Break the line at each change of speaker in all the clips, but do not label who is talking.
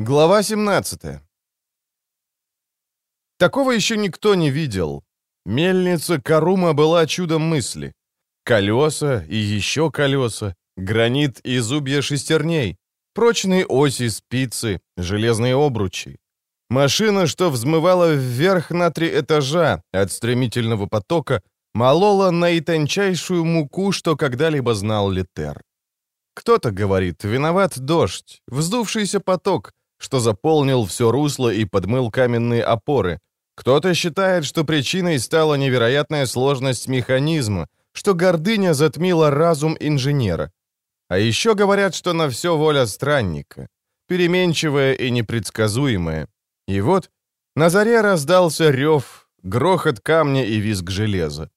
Глава 17 Такого еще никто не видел. Мельница Карума была чудом мысли. Колеса и еще колеса, гранит и зубья шестерней, прочные оси, спицы, железные обручи. Машина, что взмывала вверх на три этажа от стремительного потока, молола наитончайшую муку, что когда-либо знал Литер. Кто-то говорит, виноват дождь, вздувшийся поток, что заполнил все русло и подмыл каменные опоры. Кто-то считает, что причиной стала невероятная сложность механизма, что гордыня затмила разум инженера. А еще говорят, что на все воля странника, переменчивая и непредсказуемая. И вот на заре раздался рев, грохот камня и визг железа.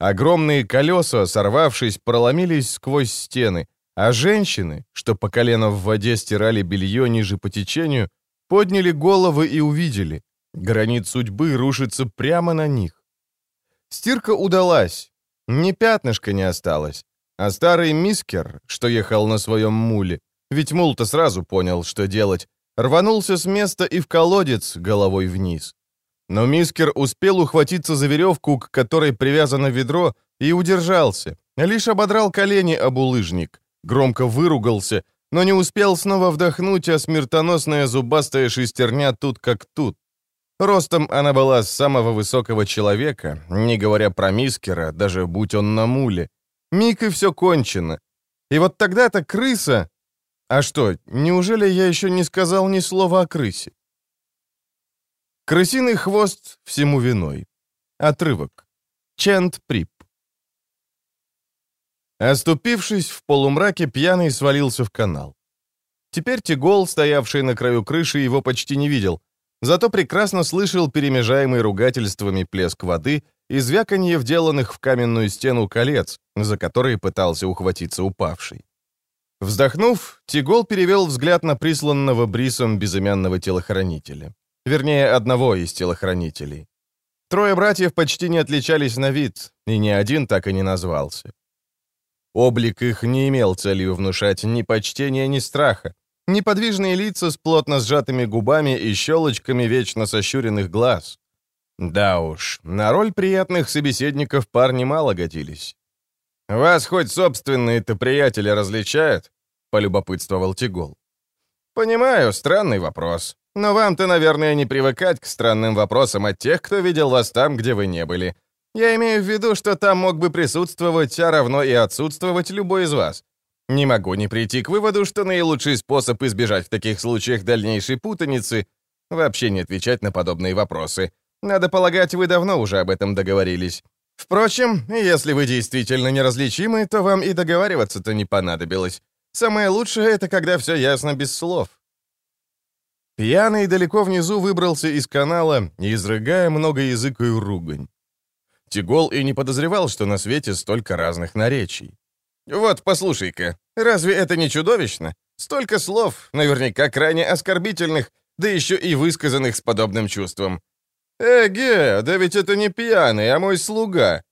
Огромные колеса, сорвавшись, проломились сквозь стены, а женщины, что по колено в воде стирали белье ниже по течению, подняли головы и увидели. Гранит судьбы рушится прямо на них. Стирка удалась. Ни пятнышка не осталось. А старый мискер, что ехал на своем муле, ведь мул-то сразу понял, что делать, рванулся с места и в колодец головой вниз. Но мискер успел ухватиться за веревку, к которой привязано ведро, и удержался, лишь ободрал колени об улыжник громко выругался, но не успел снова вдохнуть, а смертоносная зубастая шестерня тут как тут. Ростом она была с самого высокого человека, не говоря про Мискера, даже будь он на муле. Миг и все кончено. И вот тогда-то крыса... А что, неужели я еще не сказал ни слова о крысе? Крысиный хвост всему виной. Отрывок. Чент Прип. Оступившись в полумраке, пьяный свалился в канал. Теперь Тигол, стоявший на краю крыши, его почти не видел, зато прекрасно слышал перемежаемый ругательствами плеск воды и звяканье вделанных в каменную стену колец, за которые пытался ухватиться упавший. Вздохнув, Тигол перевел взгляд на присланного Брисом безымянного телохранителя. Вернее, одного из телохранителей. Трое братьев почти не отличались на вид, и ни один так и не назвался. Облик их не имел целью внушать ни почтения, ни страха. Неподвижные лица с плотно сжатыми губами и щелочками вечно сощуренных глаз. Да уж, на роль приятных собеседников парни мало годились. «Вас хоть собственные-то приятели различают?» — полюбопытствовал Тигол. «Понимаю, странный вопрос. Но вам-то, наверное, не привыкать к странным вопросам от тех, кто видел вас там, где вы не были. Я имею в виду, что там мог бы присутствовать, а равно и отсутствовать любой из вас. Не могу не прийти к выводу, что наилучший способ избежать в таких случаях дальнейшей путаницы — вообще не отвечать на подобные вопросы. Надо полагать, вы давно уже об этом договорились. Впрочем, если вы действительно неразличимы, то вам и договариваться-то не понадобилось. Самое лучшее — это когда все ясно без слов. Пьяный далеко внизу выбрался из канала, изрыгая многоязыкую ругань. Тигол и не подозревал, что на свете столько разных наречий. «Вот, послушай-ка, разве это не чудовищно? Столько слов, наверняка крайне оскорбительных, да еще и высказанных с подобным чувством. Эге, да ведь это не пьяный, а мой слуга!»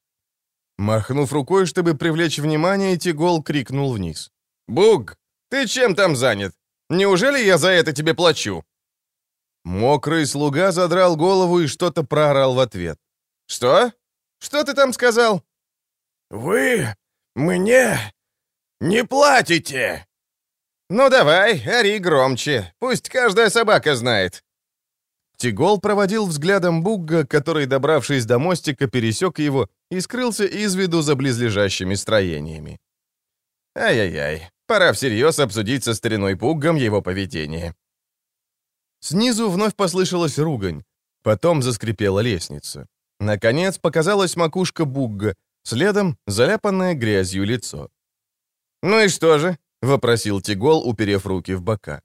Махнув рукой, чтобы привлечь внимание, Тигол крикнул вниз. «Буг, ты чем там занят? Неужели я за это тебе плачу?» Мокрый слуга задрал голову и что-то проорал в ответ. «Что? Что ты там сказал?»
«Вы мне не платите!»
«Ну давай, ори громче, пусть каждая собака знает». Тигол проводил взглядом Бугга, который, добравшись до мостика, пересек его и скрылся из виду за близлежащими строениями. Ай-яй-яй, пора всерьез обсудить со стариной Буггом его поведение. Снизу вновь послышалась ругань, потом заскрипела лестница. Наконец показалась макушка Бугга, следом заляпанное грязью лицо. «Ну и что же?» — вопросил Тигол, уперев руки в бока.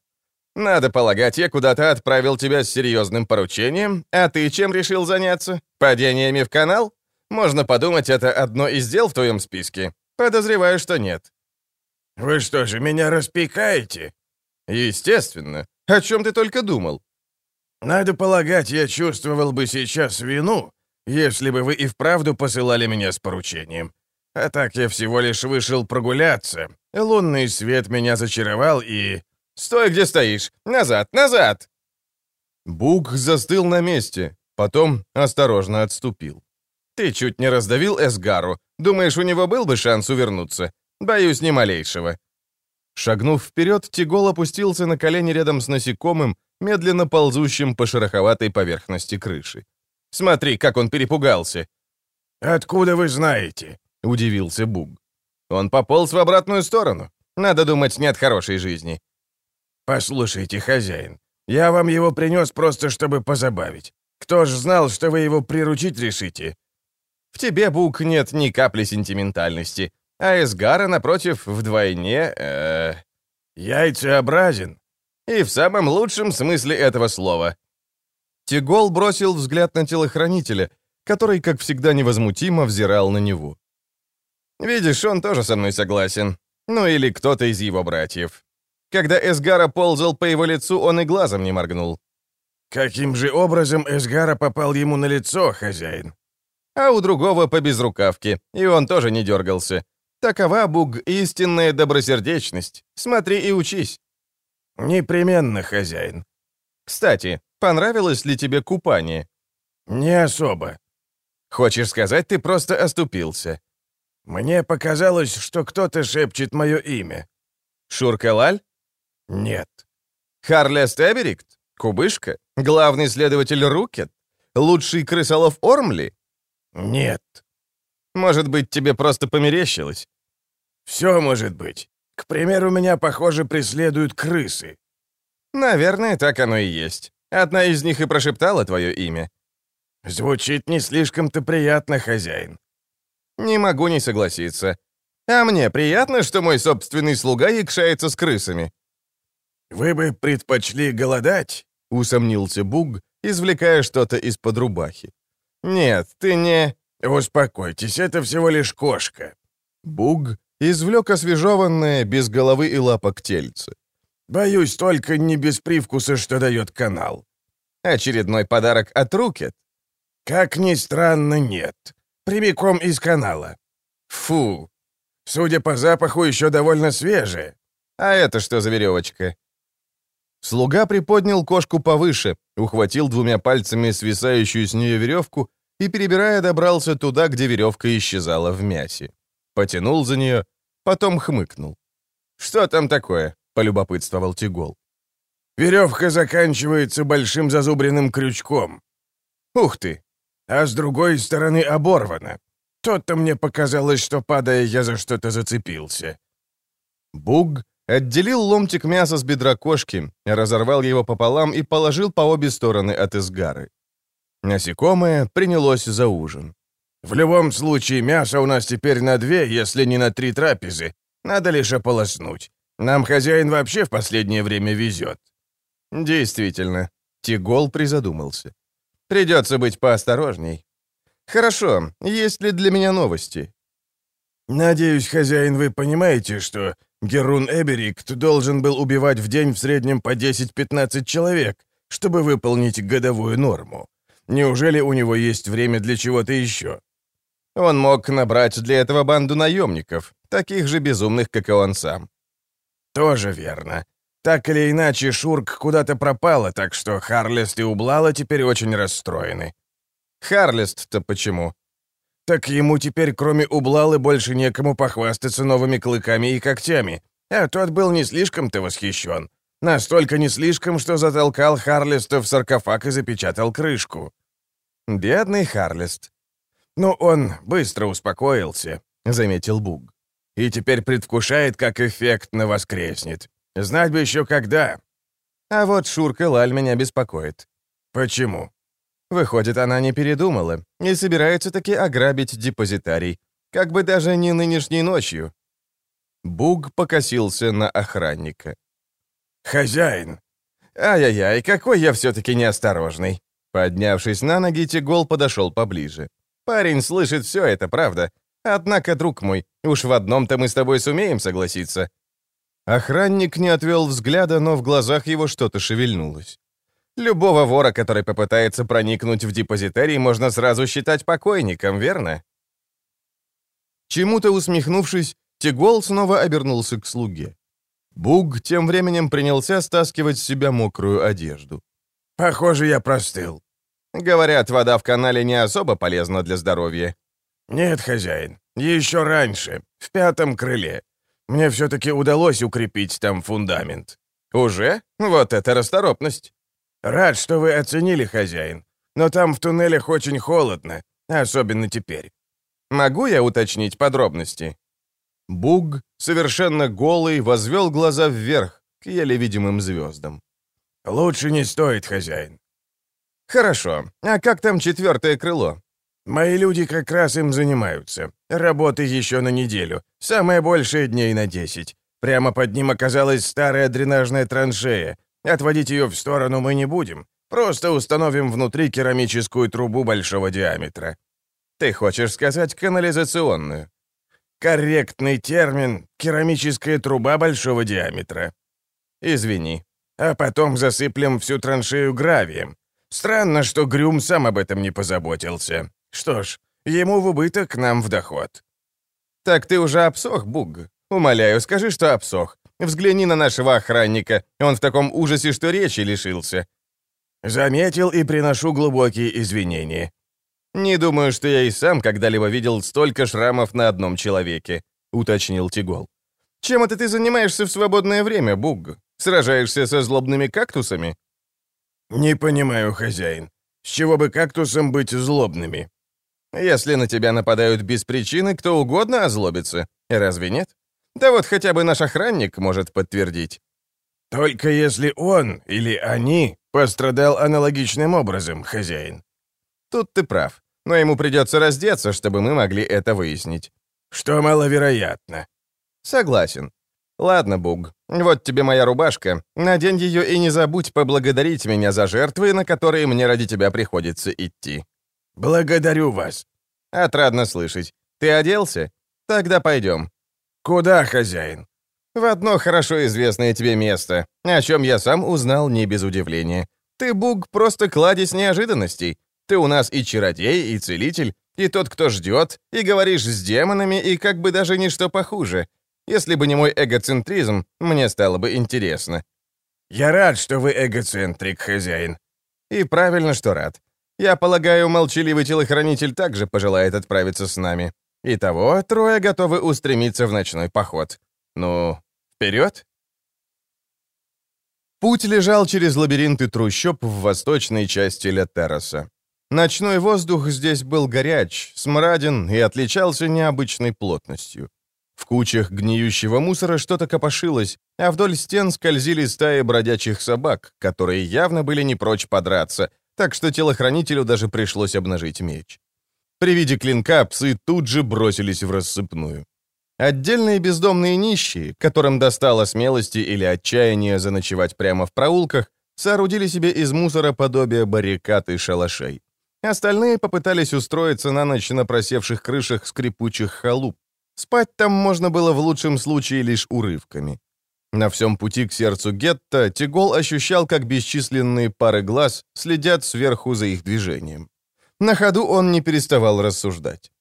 «Надо полагать, я куда-то отправил тебя с серьезным поручением, а ты чем решил заняться? Падениями в канал? Можно подумать, это одно из дел в твоем списке. Подозреваю, что нет».
«Вы что же, меня распекаете?»
«Естественно. О чем ты только думал?»
«Надо полагать, я чувствовал бы сейчас вину, если бы вы и вправду посылали меня с поручением. А так я всего лишь вышел прогуляться. Лунный свет меня зачаровал и... «Стой, где стоишь! Назад, назад!»
Бук застыл на месте, потом осторожно отступил.
«Ты чуть не раздавил Эсгару. Думаешь, у него был бы шанс увернуться? Боюсь, ни малейшего».
Шагнув вперед, Тигол опустился на колени рядом с насекомым, медленно ползущим по шероховатой поверхности крыши.
«Смотри, как он перепугался!»
«Откуда вы знаете?»
— удивился Буг.
«Он пополз в обратную сторону. Надо думать, нет хорошей жизни».
«Послушайте, хозяин, я вам его принес просто, чтобы позабавить. Кто ж знал, что вы его приручить решите?»
«В тебе, Бук, нет ни капли сентиментальности, а Эсгара, напротив, вдвойне... Э,
яйцеобразен.
И в самом лучшем смысле этого слова».
Тигол бросил взгляд на телохранителя, который, как всегда, невозмутимо взирал на него.
«Видишь, он тоже со мной согласен. Ну или кто-то из его братьев. Когда Эсгара ползал по его лицу, он и глазом не моргнул.
«Каким же образом Эсгара попал ему на лицо, хозяин?»
А у другого по безрукавке, и он тоже не дергался. Такова, Буг, истинная добросердечность. Смотри и учись».
«Непременно, хозяин».
«Кстати, понравилось ли тебе купание?»
«Не особо».
«Хочешь сказать, ты просто оступился?»
«Мне показалось, что кто-то шепчет мое имя».
«Шуркалаль?»
«Нет».
«Харлест Эберикт? Кубышка? Главный следователь Рукет? Лучший крысолов Ормли?»
«Нет».
«Может быть, тебе просто померещилось?»
«Все может быть. К примеру, меня, похоже, преследуют крысы».
«Наверное, так оно и есть. Одна из них и прошептала твое имя».
«Звучит не слишком-то приятно, хозяин».
«Не могу не согласиться. А мне приятно, что мой собственный слуга якшается с крысами».
«Вы бы предпочли голодать?»
— усомнился Буг, извлекая что-то из-под рубахи.
«Нет, ты не...»
«Успокойтесь, это всего лишь кошка».
Буг извлек освежеванное, без головы и лапок тельце.
«Боюсь, только не без привкуса, что дает канал».
«Очередной подарок от Рукет?»
«Как ни странно, нет. Прямиком из канала».
«Фу!»
«Судя по запаху, еще довольно свежее».
«А это что за веревочка?»
Слуга приподнял кошку повыше, ухватил двумя пальцами свисающую с нее веревку и, перебирая, добрался туда, где веревка исчезала в мясе. Потянул за нее, потом хмыкнул.
«Что там такое?»
— полюбопытствовал Тигол.
«Веревка заканчивается большим зазубренным крючком.
Ух ты!
А с другой стороны оборвана. То-то мне показалось, что, падая, я за что-то зацепился».
Буг отделил ломтик мяса с бедра кошки, разорвал его пополам и положил по обе стороны от изгары. Насекомое принялось за ужин.
«В любом случае, мясо у нас теперь на две, если не на три трапезы. Надо лишь ополоснуть. Нам хозяин вообще в последнее время везет».
«Действительно», —
Тигол призадумался.
«Придется быть поосторожней. Хорошо, есть ли для меня новости?»
«Надеюсь, хозяин, вы понимаете, что Герун Эберикт должен был убивать в день в среднем по 10-15 человек, чтобы выполнить годовую норму. Неужели у него есть время для чего-то еще?»
Он мог набрать для этого банду наемников, таких же безумных, как и он сам.
«Тоже верно. Так или иначе, Шурк куда-то пропала, так что Харлест и Ублала теперь очень расстроены».
«Харлест-то почему?»
«Так ему теперь, кроме Ублалы, больше некому похвастаться новыми клыками и когтями. А тот был не слишком-то восхищен. Настолько не слишком, что затолкал Харлеста в саркофаг и запечатал крышку».
«Бедный Харлест»,
«Ну, он быстро успокоился», — заметил Буг. «И теперь предвкушает, как эффектно воскреснет. Знать бы еще когда».
А вот Шурка Лаль меня беспокоит.
«Почему?»
Выходит, она не передумала и собирается таки ограбить депозитарий. Как бы даже не нынешней ночью.
Буг покосился на охранника.
«Хозяин!»
«Ай-яй-яй, какой я все-таки неосторожный!»
Поднявшись на ноги, Тигол подошел поближе.
Парень слышит все это, правда. Однако, друг мой, уж в одном-то мы с тобой сумеем согласиться».
Охранник не отвел взгляда, но в глазах его что-то шевельнулось.
«Любого вора, который попытается проникнуть в депозитарий, можно сразу считать покойником, верно?»
Чему-то усмехнувшись, Тигол снова обернулся к слуге. Буг тем временем принялся стаскивать с себя мокрую одежду.
«Похоже, я простыл».
Говорят, вода в канале не особо полезна для здоровья.
«Нет, хозяин, еще раньше, в пятом крыле. Мне все-таки удалось укрепить там фундамент».
«Уже? Вот это расторопность!»
«Рад, что вы оценили, хозяин. Но там в туннелях очень холодно, особенно теперь».
«Могу я уточнить подробности?»
Буг, совершенно голый, возвел глаза вверх, к еле видимым звездам.
«Лучше не стоит, хозяин».
«Хорошо. А как там четвертое крыло?»
«Мои люди как раз им занимаются. Работы еще на неделю. Самое большее дней на десять. Прямо под ним оказалась старая дренажная траншея. Отводить ее в сторону мы не будем. Просто установим внутри керамическую трубу большого диаметра».
«Ты хочешь сказать канализационную?»
«Корректный термин — керамическая труба большого диаметра».
«Извини».
«А потом засыплем всю траншею гравием. Странно, что Грюм сам об этом не позаботился. Что ж, ему в убыток, нам в доход.
Так ты уже обсох, Буг. Умоляю, скажи, что обсох. Взгляни на нашего охранника. Он в таком ужасе, что речи лишился.
Заметил и приношу глубокие извинения.
Не думаю, что я и сам когда-либо видел столько шрамов на одном человеке, уточнил Тигол. Чем это ты занимаешься в свободное время, Буг? Сражаешься со злобными кактусами?
Не понимаю, хозяин. С чего бы кактусам быть злобными?
Если на тебя нападают без причины, кто угодно озлобится. Разве нет? Да вот хотя бы наш охранник может подтвердить.
Только если он или они пострадал аналогичным образом, хозяин.
Тут ты прав. Но ему придется раздеться, чтобы мы могли это выяснить.
Что маловероятно.
Согласен. Ладно, Буг, вот тебе моя рубашка. Надень ее и не забудь поблагодарить меня за жертвы, на которые мне ради тебя приходится идти.
«Благодарю вас».
«Отрадно слышать. Ты оделся? Тогда пойдем».
«Куда, хозяин?»
«В одно хорошо известное тебе место, о чем я сам узнал не без удивления. Ты, Буг, просто кладезь неожиданностей. Ты у нас и чародей, и целитель, и тот, кто ждет, и говоришь с демонами, и как бы даже ничто похуже. Если бы не мой эгоцентризм, мне стало бы интересно».
«Я рад, что вы эгоцентрик, хозяин».
«И правильно, что рад. Я полагаю, молчаливый телохранитель также пожелает отправиться с нами. Итого, трое готовы устремиться в ночной поход. Ну, вперед!» Путь лежал через лабиринты трущоб в восточной части Летероса. Ночной воздух здесь был горяч, смраден и отличался необычной плотностью. В кучах гниющего мусора что-то копошилось, а вдоль стен скользили стаи бродячих собак, которые явно были не прочь подраться, так что телохранителю даже пришлось обнажить меч. При виде клинка псы тут же бросились в рассыпную. Отдельные бездомные нищие, которым достало смелости или отчаяния заночевать прямо в проулках, соорудили себе из мусора подобие баррикад и шалашей. Остальные попытались устроиться на ночь на просевших крышах скрипучих халуп. Спать там можно было в лучшем случае лишь урывками. На всем пути к сердцу гетто Тигол ощущал, как бесчисленные пары глаз следят сверху за их движением. На ходу он не переставал рассуждать.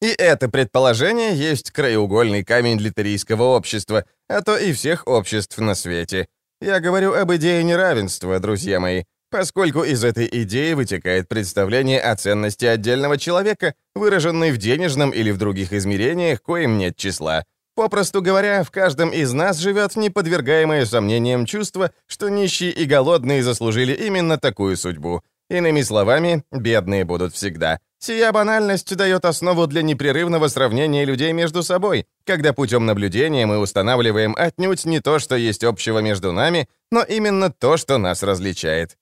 И это предположение есть краеугольный камень литерийского общества, а то и всех обществ на свете. Я говорю об идее неравенства, друзья мои, поскольку из этой идеи вытекает представление о ценности отдельного человека, выраженной в денежном или в других измерениях, коим нет числа. Попросту говоря, в каждом из нас живет неподвергаемое сомнениям чувство, что нищие и голодные заслужили именно такую судьбу. Иными словами, бедные будут всегда. Сия банальность дает основу для непрерывного сравнения людей между собой, когда путем наблюдения мы устанавливаем отнюдь не то, что есть общего между нами, но именно то, что нас различает.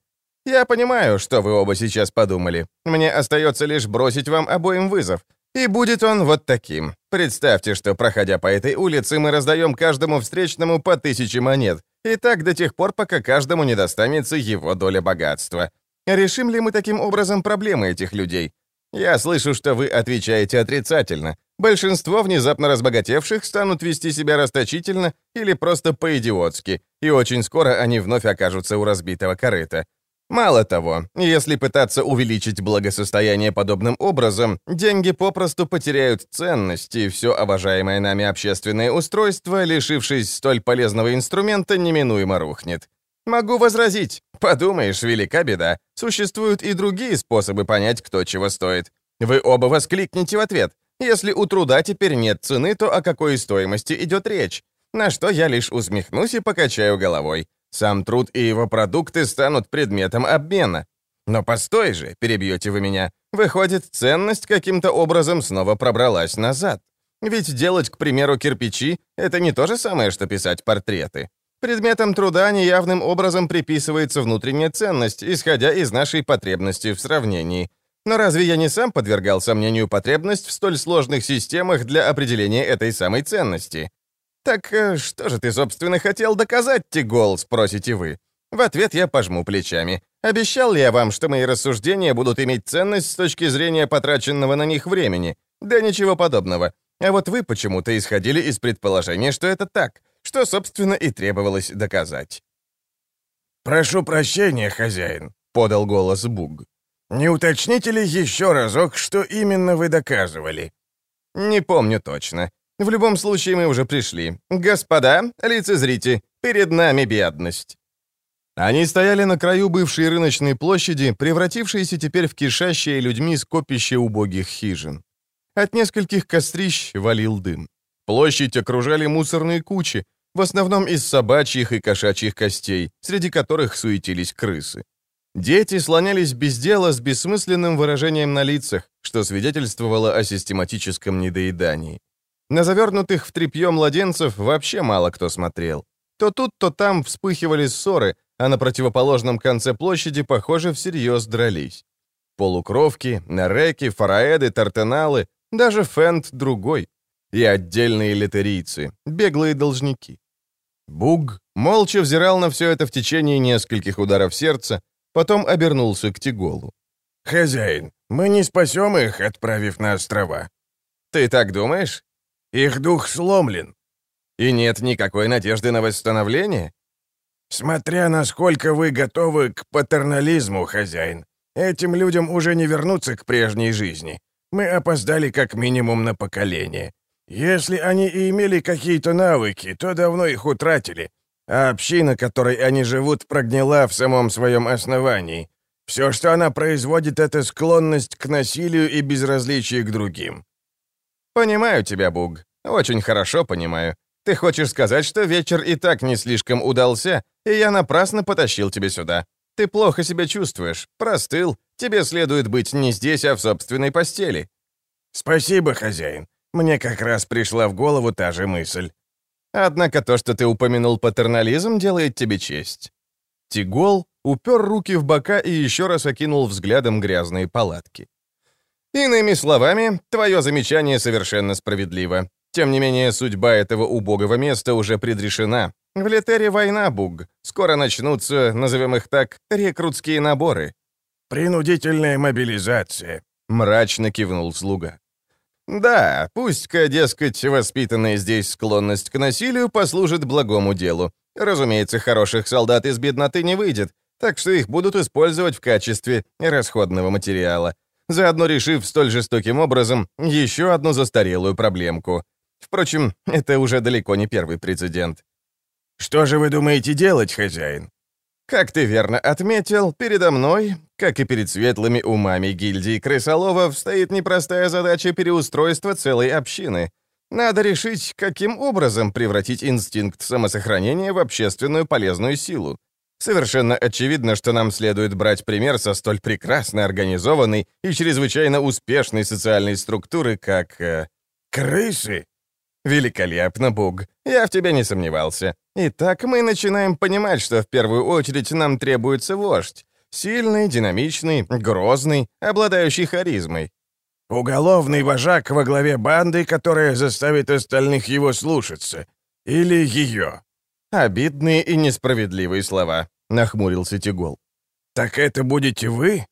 Я понимаю, что вы оба сейчас подумали. Мне остается лишь бросить вам обоим вызов. И будет он вот таким. Представьте, что, проходя по этой улице, мы раздаем каждому встречному по тысяче монет. И так до тех пор, пока каждому не достанется его доля богатства. Решим ли мы таким образом проблемы этих людей? Я слышу, что вы отвечаете отрицательно. Большинство внезапно разбогатевших станут вести себя расточительно или просто по-идиотски, и очень скоро они вновь окажутся у разбитого корыта.
Мало того, если пытаться увеличить благосостояние подобным образом, деньги попросту потеряют ценность, и все обожаемое нами общественное устройство, лишившись столь полезного инструмента, неминуемо рухнет. Могу возразить. Подумаешь, велика беда. Существуют и другие способы понять, кто чего стоит. Вы оба воскликнете в ответ. Если у труда теперь нет цены, то о какой стоимости идет речь? На что я лишь усмехнусь и покачаю головой. Сам труд и его продукты станут предметом обмена. Но постой же, перебьете вы меня. Выходит, ценность каким-то образом снова пробралась назад. Ведь делать, к примеру, кирпичи — это не то же самое, что писать портреты. Предметом труда неявным образом приписывается внутренняя ценность, исходя из нашей потребности в сравнении. Но разве я не сам подвергал сомнению потребность в столь сложных системах для определения этой самой ценности? «Так э, что же ты, собственно, хотел доказать, Тигол?» — спросите вы. В ответ я пожму плечами. Обещал ли я вам, что мои рассуждения будут иметь ценность с точки зрения потраченного на них времени? Да ничего подобного. А вот вы почему-то исходили из предположения, что это так, что, собственно, и требовалось доказать.
«Прошу прощения, хозяин», — подал голос Буг. «Не уточните ли еще разок, что именно вы доказывали?»
«Не помню точно. В любом случае мы уже пришли. Господа, лицезрите, перед нами бедность». Они стояли на краю бывшей рыночной площади, превратившейся теперь в кишащее людьми скопище убогих хижин. От нескольких кострищ валил дым. Площадь окружали мусорные кучи, в основном из собачьих и кошачьих костей, среди которых суетились крысы. Дети слонялись без дела с бессмысленным выражением на лицах, что свидетельствовало о систематическом недоедании. На завернутых в тряпье младенцев вообще мало кто смотрел. То тут, то там вспыхивали ссоры, а на противоположном конце площади, похоже, всерьез дрались. Полукровки, нареки, фараэды, тартеналы, даже фент другой. И отдельные литерийцы, беглые должники. Буг молча взирал на все это в течение нескольких ударов сердца, потом обернулся к Тиголу.
«Хозяин, мы не спасем их, отправив на острова».
«Ты так думаешь?»
Их дух сломлен.
И нет никакой надежды на восстановление?
Смотря насколько вы готовы к патернализму, хозяин. Этим людям уже не вернуться к прежней жизни. Мы опоздали как минимум на поколение. Если они и имели какие-то навыки, то давно их утратили. А община, которой они живут, прогнила в самом своем основании. Все, что она производит, это склонность к насилию и безразличие к другим.
«Понимаю тебя, Буг. Очень хорошо понимаю. Ты хочешь сказать, что вечер и так не слишком удался, и я напрасно потащил тебя сюда. Ты плохо себя чувствуешь, простыл. Тебе следует быть не здесь, а в собственной постели».
«Спасибо, хозяин. Мне как раз пришла в голову та же мысль».
«Однако то, что ты упомянул патернализм, делает тебе честь». Тигол упер руки в бока и еще раз окинул взглядом грязные палатки. Иными словами, твое замечание совершенно справедливо. Тем не менее, судьба этого убогого места уже предрешена. В Летере война, Буг. Скоро начнутся, назовем их так, рекрутские наборы.
«Принудительная мобилизация», —
мрачно кивнул слуга. «Да, пусть-ка, дескать, воспитанная здесь склонность к насилию послужит благому делу. Разумеется, хороших солдат из бедноты не выйдет, так что их будут использовать в качестве расходного материала заодно решив столь жестоким образом еще одну застарелую проблемку. Впрочем, это уже далеко не первый прецедент.
«Что же вы думаете делать, хозяин?»
«Как ты верно отметил, передо мной, как и перед светлыми умами гильдии крысоловов, стоит непростая задача переустройства целой общины. Надо решить, каким образом превратить инстинкт самосохранения в общественную полезную силу. Совершенно очевидно, что нам следует брать пример со столь прекрасно организованной и чрезвычайно успешной социальной структуры, как... Э,
крысы.
Великолепно, Буг. Я в тебя не сомневался. Итак, мы начинаем понимать, что в первую очередь нам требуется вождь. Сильный, динамичный, грозный, обладающий харизмой.
Уголовный вожак во главе банды, которая заставит остальных его слушаться. Или ее.
Обидные и несправедливые слова, нахмурился Тигол.
Так это будете вы?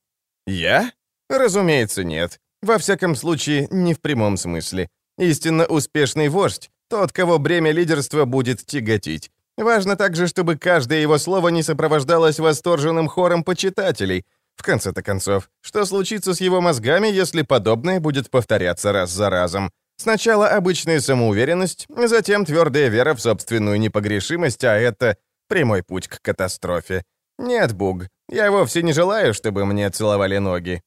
Я? Разумеется, нет. Во всяком случае, не в прямом смысле. Истинно успешный вождь, тот, кого бремя лидерства будет тяготить. Важно также, чтобы каждое его слово не сопровождалось восторженным хором почитателей. В конце-то концов, что случится с его мозгами, если подобное будет повторяться раз за разом? Сначала обычная самоуверенность, затем твердая вера в собственную непогрешимость, а это прямой путь к катастрофе. Нет, Буг, я вовсе не желаю, чтобы мне целовали ноги.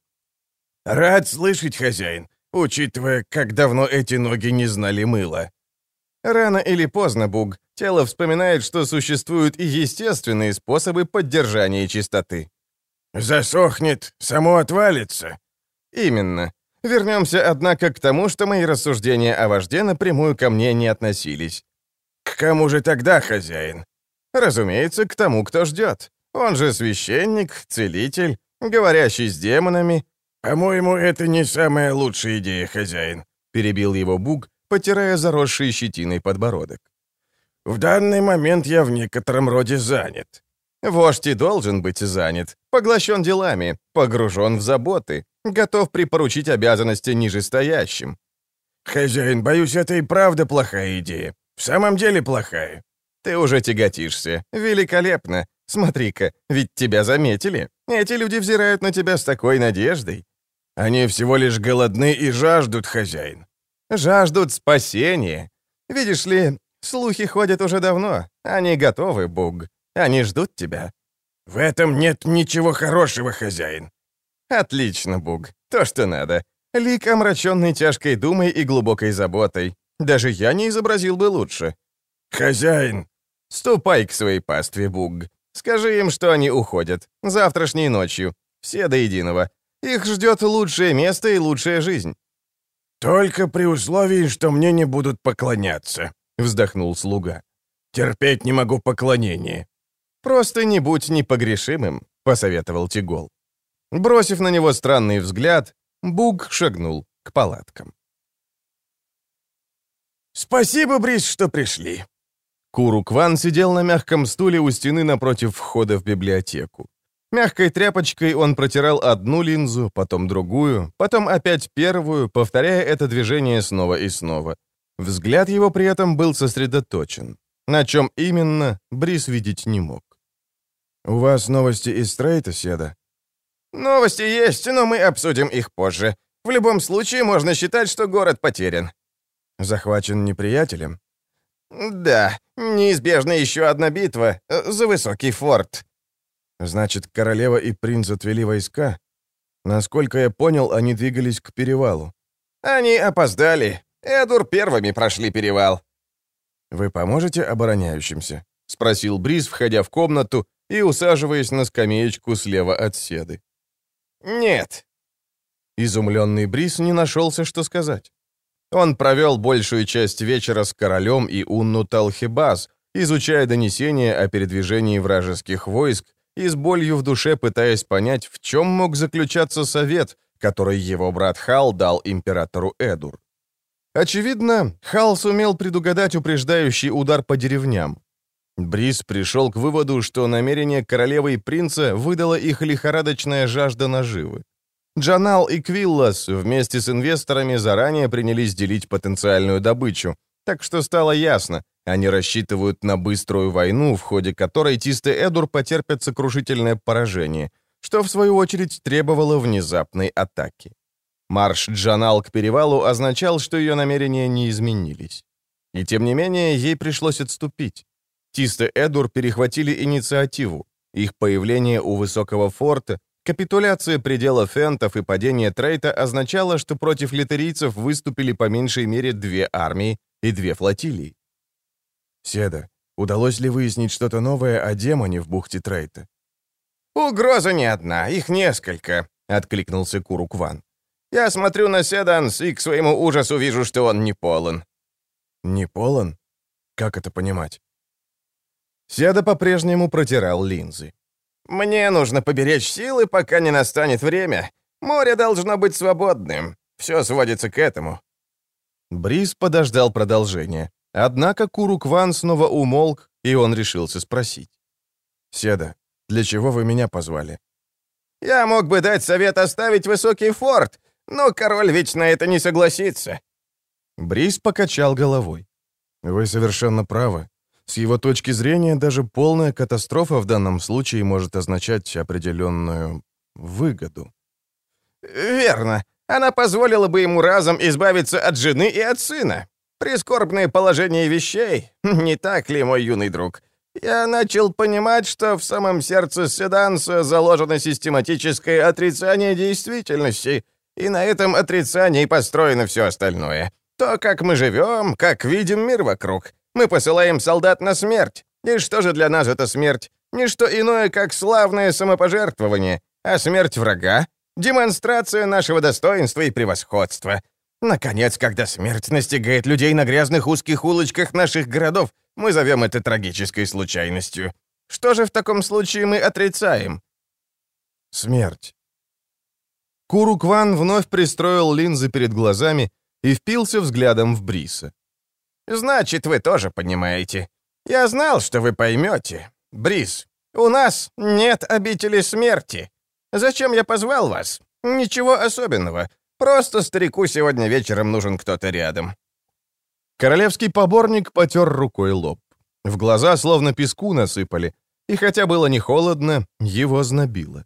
Рад слышать, хозяин, учитывая, как давно эти ноги не знали мыла.
Рано или поздно, Буг, тело вспоминает, что существуют и естественные способы поддержания чистоты.
Засохнет, само отвалится.
Именно. Вернемся, однако, к тому, что мои рассуждения о вожде напрямую ко мне не относились.
К кому же тогда хозяин?
Разумеется, к тому, кто ждет. Он же священник, целитель, говорящий с демонами.
По-моему, это не самая лучшая идея, хозяин,
перебил его Буг, потирая заросший щетиной подбородок.
«В данный момент я в некотором роде занят».
Вождь и должен быть занят, поглощен делами, погружен в заботы, готов припоручить обязанности нижестоящим.
«Хозяин, боюсь, это и правда плохая идея. В самом деле плохая».
«Ты уже тяготишься. Великолепно. Смотри-ка, ведь тебя заметили. Эти люди взирают на тебя с такой надеждой».
«Они всего лишь голодны и жаждут, хозяин
жаждут спасения. Видишь ли, слухи ходят уже давно. Они готовы, Буг. Они ждут тебя».
«В этом нет ничего хорошего, хозяин».
«Отлично, Буг. То, что надо. Лик, омраченный тяжкой думой и глубокой заботой. Даже я не изобразил бы лучше».
«Хозяин!»
«Ступай к своей пастве, Буг. Скажи им, что они уходят. Завтрашней ночью. Все до единого. Их ждет лучшее место и лучшая жизнь.
«Только при условии, что мне не будут поклоняться», — вздохнул слуга. «Терпеть не могу поклонение».
«Просто не будь непогрешимым», — посоветовал Тигол. Бросив на него странный взгляд, Буг шагнул к палаткам.
«Спасибо, Брис, что пришли».
Куру Кван сидел на мягком стуле у стены напротив входа в библиотеку. Мягкой тряпочкой он протирал одну линзу, потом другую, потом опять первую, повторяя это движение снова и снова. Взгляд его при этом был сосредоточен. На чем именно, Брис видеть не мог.
«У вас новости из Стрейта, Седа?»
«Новости есть, но мы обсудим их позже. В любом случае, можно считать, что город потерян».
«Захвачен неприятелем?»
«Да, неизбежна еще одна битва э, за высокий форт».
Значит, королева и принц отвели войска? Насколько я понял, они двигались к перевалу.
Они опоздали. Эдур первыми прошли перевал.
Вы поможете обороняющимся?
Спросил Бриз, входя в комнату и усаживаясь на скамеечку слева от седы. Нет. Изумленный Бриз не нашелся, что сказать. Он провел большую часть вечера с королем и Унну Талхибас, изучая донесения о передвижении вражеских войск и с болью в душе пытаясь понять, в чем мог заключаться совет, который его брат Хал дал императору Эдур. Очевидно, Хал сумел предугадать упреждающий удар по деревням. Брис пришел к выводу, что намерение королевы и принца выдало их лихорадочная жажда наживы. Джанал и Квиллас вместе с инвесторами заранее принялись делить потенциальную добычу, так что стало ясно, они рассчитывают на быструю войну, в ходе которой Тисты Эдур потерпят сокрушительное поражение, что, в свою очередь, требовало внезапной атаки. Марш Джанал к перевалу означал, что ее намерения не изменились. И тем не менее, ей пришлось отступить. Тисты Эдур перехватили инициативу. Их появление у высокого форта, капитуляция предела фентов и падение Трейта означало, что против литерийцев выступили по меньшей мере две армии и две флотилии.
Седа, удалось ли выяснить что-то новое о демоне в бухте Трейта?
«Угроза не одна, их несколько», — откликнулся Курукван. «Я смотрю на Седанс и к своему ужасу вижу, что он не полон».
«Не полон? Как это понимать?»
Седа по-прежнему протирал линзы. «Мне нужно поберечь силы, пока не настанет время. Море должно быть свободным. Все сводится к этому». Бриз подождал продолжения. Однако Курукван снова умолк, и он решился спросить.
«Седа, для чего вы меня позвали?»
«Я мог бы дать совет оставить высокий форт, но король ведь на это не согласится». Брис покачал головой.
«Вы совершенно правы.
С его точки зрения, даже полная катастрофа в данном случае может означать определенную выгоду.
«Верно. Она позволила бы ему разом избавиться от жены и от сына. Прискорбное положение вещей, не так ли, мой юный друг? Я начал понимать, что в самом сердце седанса заложено систематическое отрицание действительности, и на этом отрицании построено все остальное. То, как мы живем, как видим мир вокруг. Мы посылаем солдат на смерть. И что же для нас эта смерть? Ничто иное, как славное самопожертвование. А смерть врага — демонстрация нашего достоинства и превосходства. Наконец, когда смерть настигает людей на грязных узких улочках наших городов, мы зовем это трагической случайностью. Что же в таком случае мы отрицаем?
Смерть. Курукван вновь пристроил линзы перед глазами и впился взглядом в Бриса.
«Значит, вы тоже понимаете. Я знал, что вы поймете. Брис, у нас нет обители смерти. Зачем я позвал вас? Ничего особенного. Просто старику сегодня вечером нужен кто-то рядом.
Королевский поборник потер рукой лоб. В глаза словно песку насыпали, и хотя было не холодно, его знобило.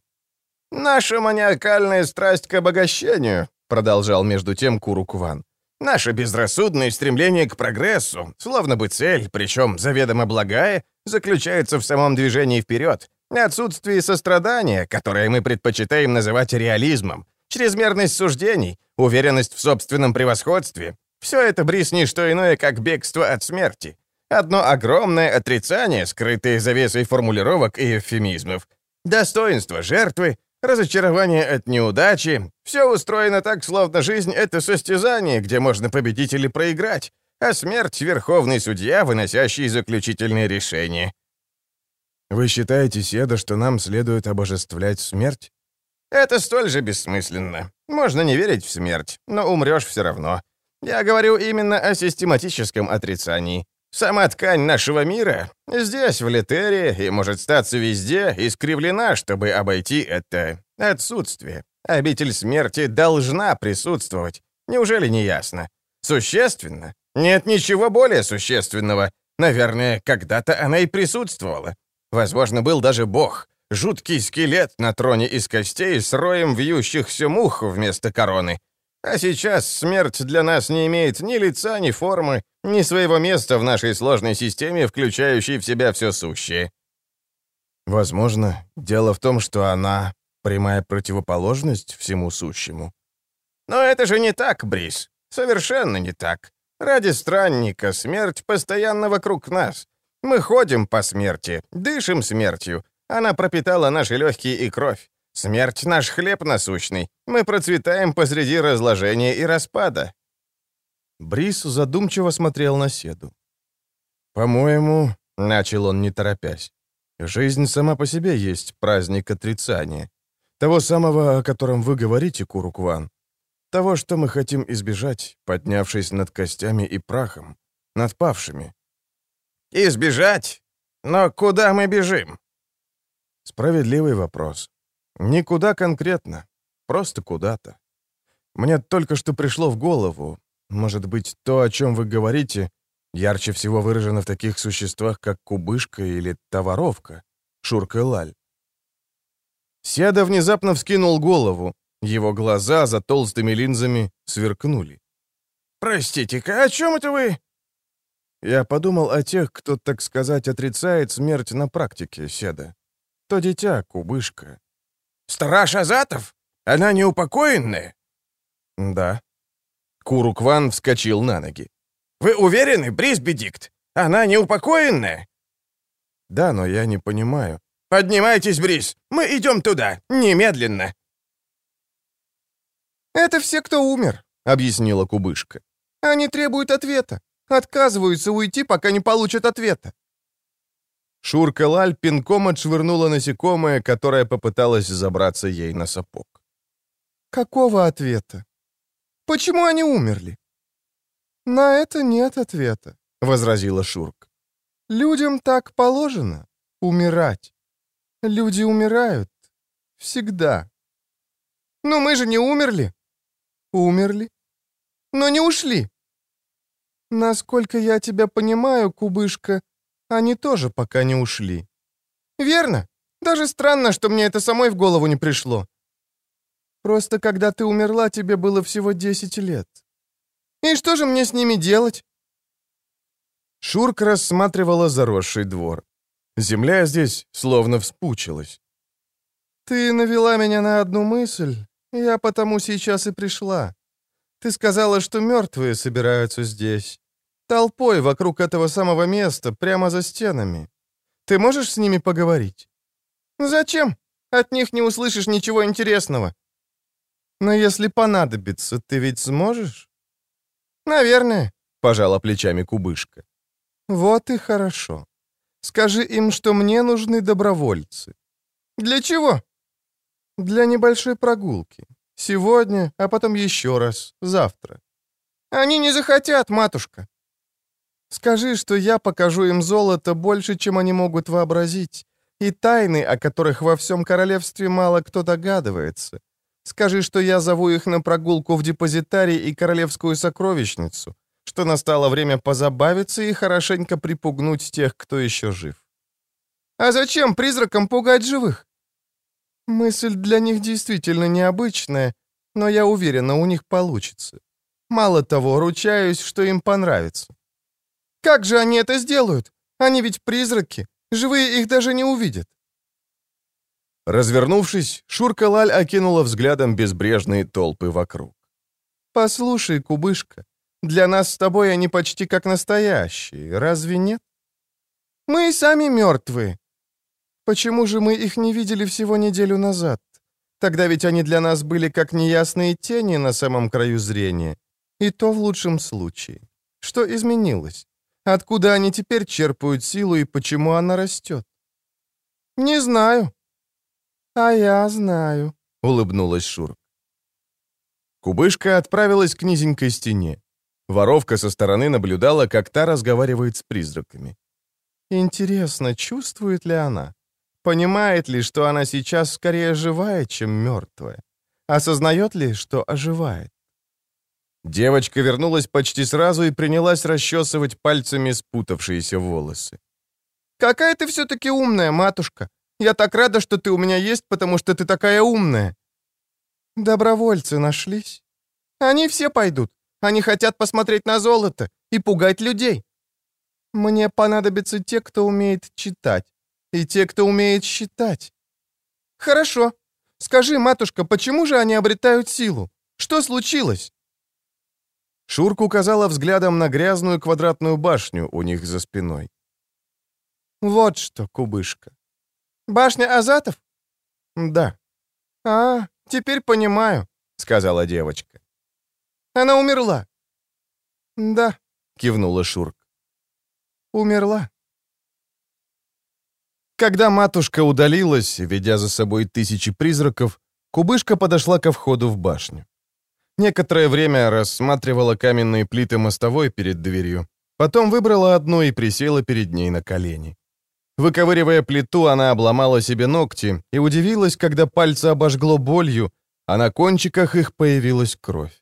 «Наша маниакальная страсть к обогащению», — продолжал между тем Курукван. «Наше безрассудное стремление к прогрессу, словно бы цель, причем заведомо благая, заключается в самом движении вперед, отсутствии сострадания, которое мы предпочитаем называть реализмом, чрезмерность суждений, уверенность в собственном превосходстве, все это, Брис, не что иное, как бегство от смерти. Одно огромное отрицание, скрытое завесой формулировок и эвфемизмов. Достоинство жертвы, разочарование от неудачи. Все устроено так, словно жизнь — это состязание, где можно победить или проиграть, а смерть — верховный судья, выносящий заключительное решение.
«Вы считаете, Седа, что нам следует обожествлять смерть?»
«Это столь же бессмысленно. Можно не верить в смерть, но умрешь все равно. Я говорю именно о систематическом отрицании. Сама ткань нашего мира здесь, в Литере, и может статься везде, искривлена, чтобы обойти это отсутствие. Обитель смерти должна присутствовать. Неужели не ясно? Существенно? Нет ничего более существенного. Наверное, когда-то она и присутствовала. Возможно, был даже бог. Жуткий скелет на троне из костей с роем вьющихся мух вместо короны. А сейчас смерть для нас не имеет ни лица, ни формы, ни своего места в нашей сложной системе, включающей в себя все сущее.
Возможно, дело в том, что она прямая противоположность всему сущему.
Но это же не так, Брис. Совершенно не так. Ради странника смерть постоянно вокруг нас. Мы ходим по смерти, дышим смертью. Она пропитала наши легкие и кровь. Смерть — наш хлеб насущный. Мы процветаем посреди разложения и распада».
Брис задумчиво смотрел на Седу. «По-моему, — начал он, не торопясь, — жизнь сама по себе есть праздник отрицания. Того самого, о котором вы говорите, Курукван. Того, что мы хотим избежать, поднявшись над костями и прахом, над павшими».
«Избежать? Но куда мы бежим?»
Справедливый вопрос. Никуда конкретно, просто куда-то. Мне только что пришло в голову, может быть, то, о чем вы говорите, ярче всего выражено в таких существах, как кубышка или товаровка, шурка-лаль. Седа внезапно вскинул голову, его глаза за толстыми линзами сверкнули.
«Простите-ка, о чем это вы?»
Я подумал о тех, кто, так сказать, отрицает смерть на практике, Седа. То дитя, кубышка,
Страж Азатов? Она неупокоенная?»
«Да». Курукван вскочил на ноги.
«Вы уверены, Брисбедикт? Она неупокоенная?»
«Да, но я не понимаю».
«Поднимайтесь, Брис! Мы идем туда! Немедленно!»
«Это все, кто умер», — объяснила Кубышка. «Они требуют ответа. Отказываются уйти, пока не получат ответа.
Шурка Лаль пинком отшвырнула насекомое, которое попыталось забраться ей на сапог.
«Какого ответа? Почему они умерли?» «На это нет ответа», — возразила Шурк. «Людям так положено — умирать. Люди умирают. Всегда». «Но мы же не умерли». «Умерли. Но не ушли». «Насколько я тебя понимаю, кубышка, Они тоже пока не ушли. Верно. Даже странно, что мне это самой в голову не пришло. Просто когда ты умерла, тебе было всего 10 лет. И что же мне с ними делать?
Шурка рассматривала заросший двор. Земля здесь словно вспучилась.
«Ты навела меня на одну мысль, я потому сейчас и пришла. Ты сказала, что мертвые собираются здесь. Толпой вокруг этого самого места, прямо за стенами. Ты можешь с ними поговорить?» «Зачем? От них не услышишь ничего интересного». «Но если понадобится, ты ведь сможешь?» «Наверное», — пожала плечами кубышка. «Вот и хорошо. Скажи им, что мне нужны добровольцы». «Для чего?» «Для небольшой прогулки. Сегодня, а потом еще раз, завтра». «Они не захотят, матушка». «Скажи, что я покажу им золото больше, чем они могут вообразить, и тайны, о которых во всем королевстве мало кто догадывается. Скажи, что я зову их на прогулку в депозитарий и королевскую сокровищницу, что настало время позабавиться и хорошенько припугнуть тех, кто еще жив. А зачем призракам пугать живых? Мысль для них действительно необычная, но я уверена, у них получится. Мало того, ручаюсь, что им понравится. Как же они это сделают? Они ведь призраки. Живые их даже не увидят.
Развернувшись, Шурка Лаль окинула взглядом безбрежные толпы вокруг.
«Послушай, кубышка, для нас с тобой они почти как настоящие, разве нет? Мы и сами мертвые. Почему же мы их не видели всего неделю назад? Тогда ведь они для нас были как неясные тени на самом краю зрения. И то в лучшем случае. Что изменилось? Откуда они теперь черпают силу и почему она растет? Не знаю. А я знаю, улыбнулась Шурк.
Кубышка отправилась к низенькой стене. Воровка со стороны наблюдала, как та разговаривает с призраками.
Интересно, чувствует ли она? Понимает ли, что она сейчас скорее живая, чем мертвая? Осознает ли, что оживает?
Девочка вернулась почти сразу и принялась расчесывать пальцами спутавшиеся волосы.
«Какая ты все-таки умная, матушка! Я так рада, что ты у меня есть, потому что ты такая умная!» «Добровольцы нашлись. Они все пойдут. Они хотят посмотреть на золото и пугать людей. Мне понадобятся те, кто умеет читать, и те, кто умеет считать. Хорошо. Скажи, матушка, почему же они обретают силу? Что случилось?
Шурка указала взглядом на грязную квадратную башню у них за спиной.
«Вот что, кубышка. Башня Азатов?» «Да». «А, теперь понимаю», — сказала девочка. Она умерла». «Да», — кивнула Шурк. «Умерла».
Когда матушка удалилась, ведя за собой тысячи призраков, кубышка подошла ко входу в башню. Некоторое время рассматривала каменные плиты мостовой перед дверью. Потом выбрала одну и присела перед ней на колени. Выковыривая плиту, она обломала себе ногти и удивилась, когда пальцы обожгло болью, а на кончиках их появилась кровь.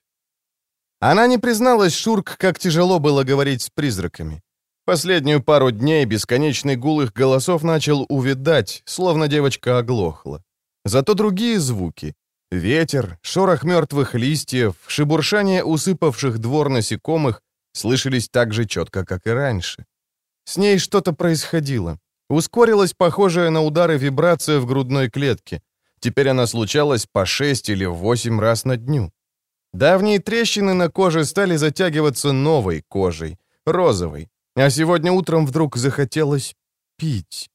Она не призналась Шурк, как тяжело было говорить с призраками. Последнюю пару дней бесконечный гул их голосов начал увидать, словно девочка оглохла. Зато другие звуки — ветер, шорох мертвых листьев, шебуршание усыпавших двор насекомых — слышались так же четко, как и раньше. С ней что-то происходило. Ускорилась похожая на удары вибрация в грудной клетке. Теперь она случалась по шесть или восемь раз на дню. Давние трещины на коже стали затягиваться новой кожей, розовой, а сегодня утром вдруг захотелось пить.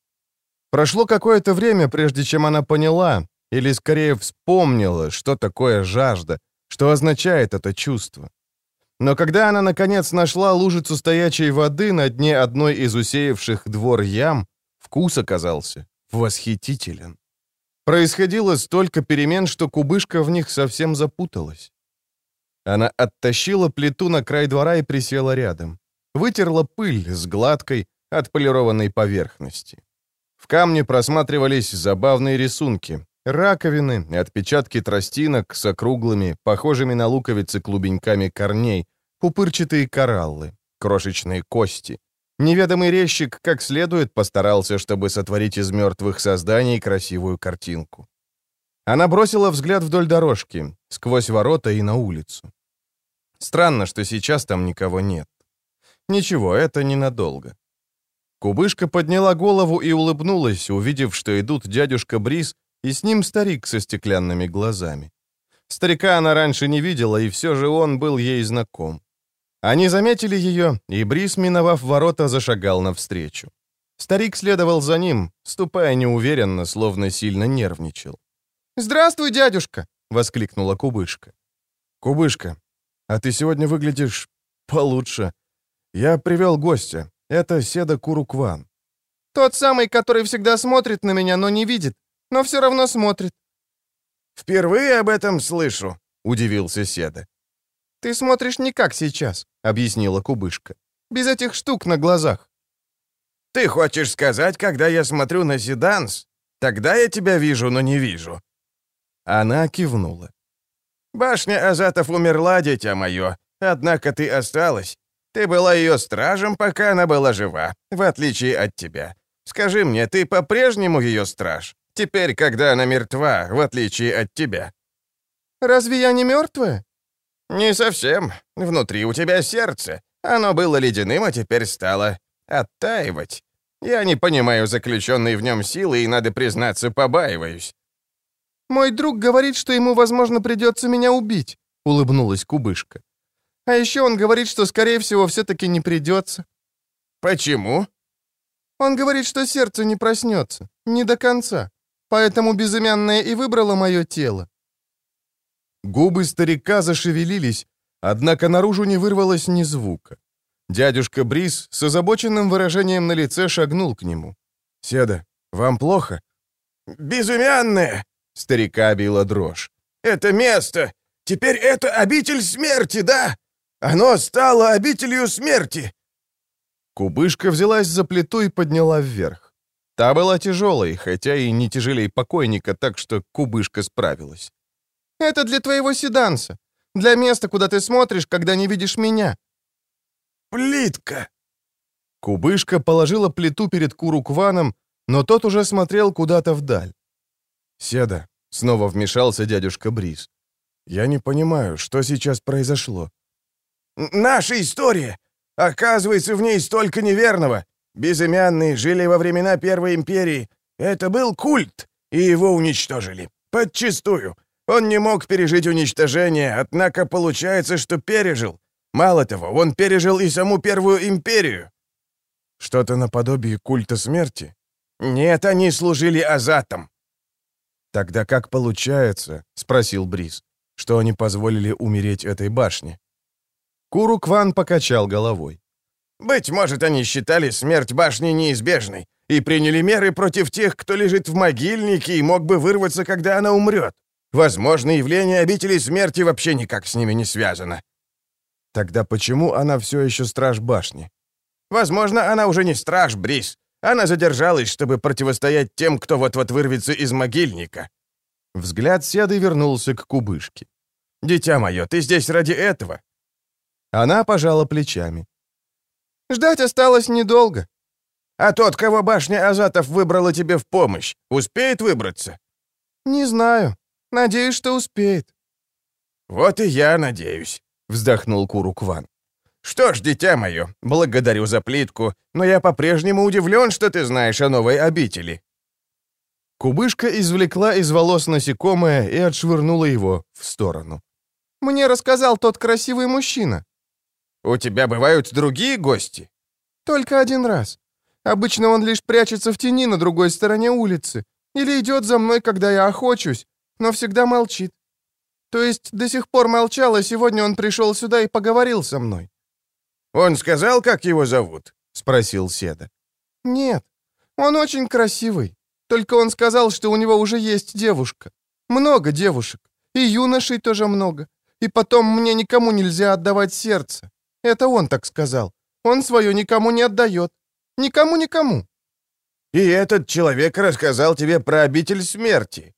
Прошло какое-то время, прежде чем она поняла, или скорее вспомнила, что такое жажда, что означает это чувство. Но когда она, наконец, нашла лужицу стоячей воды на дне одной из усеявших двор ям, вкус оказался восхитителен. Происходило столько перемен, что кубышка в них совсем запуталась. Она оттащила плиту на край двора и присела рядом. Вытерла пыль с гладкой, отполированной поверхности. В камне просматривались забавные рисунки. Раковины, отпечатки тростинок с округлыми, похожими на луковицы клубеньками корней, пупырчатые кораллы, крошечные кости. Неведомый резчик как следует постарался, чтобы сотворить из мертвых созданий красивую картинку. Она бросила взгляд вдоль дорожки, сквозь ворота и на улицу. Странно, что сейчас там никого нет. Ничего, это ненадолго. Кубышка подняла голову и улыбнулась, увидев, что идут дядюшка Брис и с ним старик со стеклянными глазами. Старика она раньше не видела, и все же он был ей знаком. Они заметили ее, и Брис, миновав ворота, зашагал навстречу. Старик следовал за ним, ступая неуверенно, словно сильно нервничал.
«Здравствуй, дядюшка!» — воскликнула Кубышка.
«Кубышка, а ты сегодня выглядишь получше. Я привел гостя. Это Седа Курукван».
«Тот самый, который всегда смотрит на меня, но не видит, но все равно смотрит».
«Впервые об этом слышу», — удивился Седа.
«Ты смотришь не как сейчас», — объяснила Кубышка. «Без этих штук на глазах».
«Ты хочешь сказать, когда я смотрю на седанс? Тогда я тебя вижу, но не вижу».
Она кивнула.
«Башня Азатов умерла, дитя мое, однако ты осталась. Ты была ее стражем, пока она была жива, в отличие от тебя. Скажи мне, ты по-прежнему ее страж? Теперь, когда она мертва, в отличие от тебя».
«Разве я не мертвая?»
«Не совсем. Внутри у тебя сердце. Оно было ледяным, а теперь стало оттаивать. Я не понимаю заключенной в нем силы и, надо признаться, побаиваюсь».
«Мой друг говорит, что ему, возможно, придется меня убить», — улыбнулась Кубышка. «А еще он говорит, что, скорее всего, все-таки не придется».
«Почему?»
«Он говорит, что сердце не проснется. Не до конца. Поэтому безымянное и выбрало мое тело.
Губы старика зашевелились, однако наружу не вырвалось ни звука. Дядюшка Брис с озабоченным выражением на лице шагнул к нему.
«Седа, вам плохо?»
«Безымянное!» — старика била дрожь. «Это место! Теперь это обитель смерти, да? Оно стало обителью смерти!»
Кубышка взялась за плиту и подняла вверх. Та была тяжелой, хотя и не тяжелее покойника, так что кубышка справилась.
Это для твоего седанса. Для места, куда ты смотришь, когда не видишь меня».
«Плитка!»
Кубышка положила плиту перед Курукваном, но тот уже смотрел куда-то вдаль.
«Седа», — снова вмешался дядюшка Брис, — «я не понимаю, что сейчас произошло».
«Наша история! Оказывается, в ней столько неверного. Безымянные жили во времена Первой империи. Это был культ, и его уничтожили. Подчистую. Он не мог пережить уничтожение, однако получается, что пережил. Мало того, он пережил и саму Первую Империю.
Что-то наподобие культа смерти?
Нет, они служили азатам.
Тогда как получается, спросил Брис, что они позволили умереть этой башне?
Куру Кван покачал головой.
Быть может, они считали смерть башни неизбежной и приняли меры против тех, кто лежит в могильнике и мог бы вырваться, когда она умрет. Возможно, явление обители смерти вообще никак с ними не связано.
Тогда почему она все еще страж башни?
Возможно, она уже не страж, Брис. Она задержалась, чтобы противостоять тем, кто вот-вот вырвется из могильника.
Взгляд Седы вернулся к кубышке.
«Дитя мое, ты здесь ради этого?»
Она пожала плечами.
«Ждать осталось недолго. А тот, кого башня Азатов выбрала тебе в помощь, успеет выбраться?» «Не знаю. Надеюсь, что успеет». «Вот и я надеюсь», — вздохнул Курукван. «Что ж, дитя мое, благодарю за плитку, но я по-прежнему удивлен, что ты знаешь о новой обители».
Кубышка извлекла из волос насекомое и отшвырнула его в сторону.
«Мне рассказал тот красивый мужчина». «У тебя бывают другие гости?» «Только один раз. Обычно он лишь прячется в тени на другой стороне улицы или идет за мной, когда я охочусь, но всегда молчит. То есть до сих пор молчал, а сегодня он пришел сюда и поговорил со мной». «Он сказал, как его зовут?» — спросил Седа. «Нет, он очень красивый. Только он сказал, что у него уже есть девушка. Много девушек. И юношей тоже много. И потом мне никому нельзя отдавать сердце. Это он так сказал. Он свое никому не отдает. Никому-никому». «И этот человек рассказал тебе про обитель смерти?»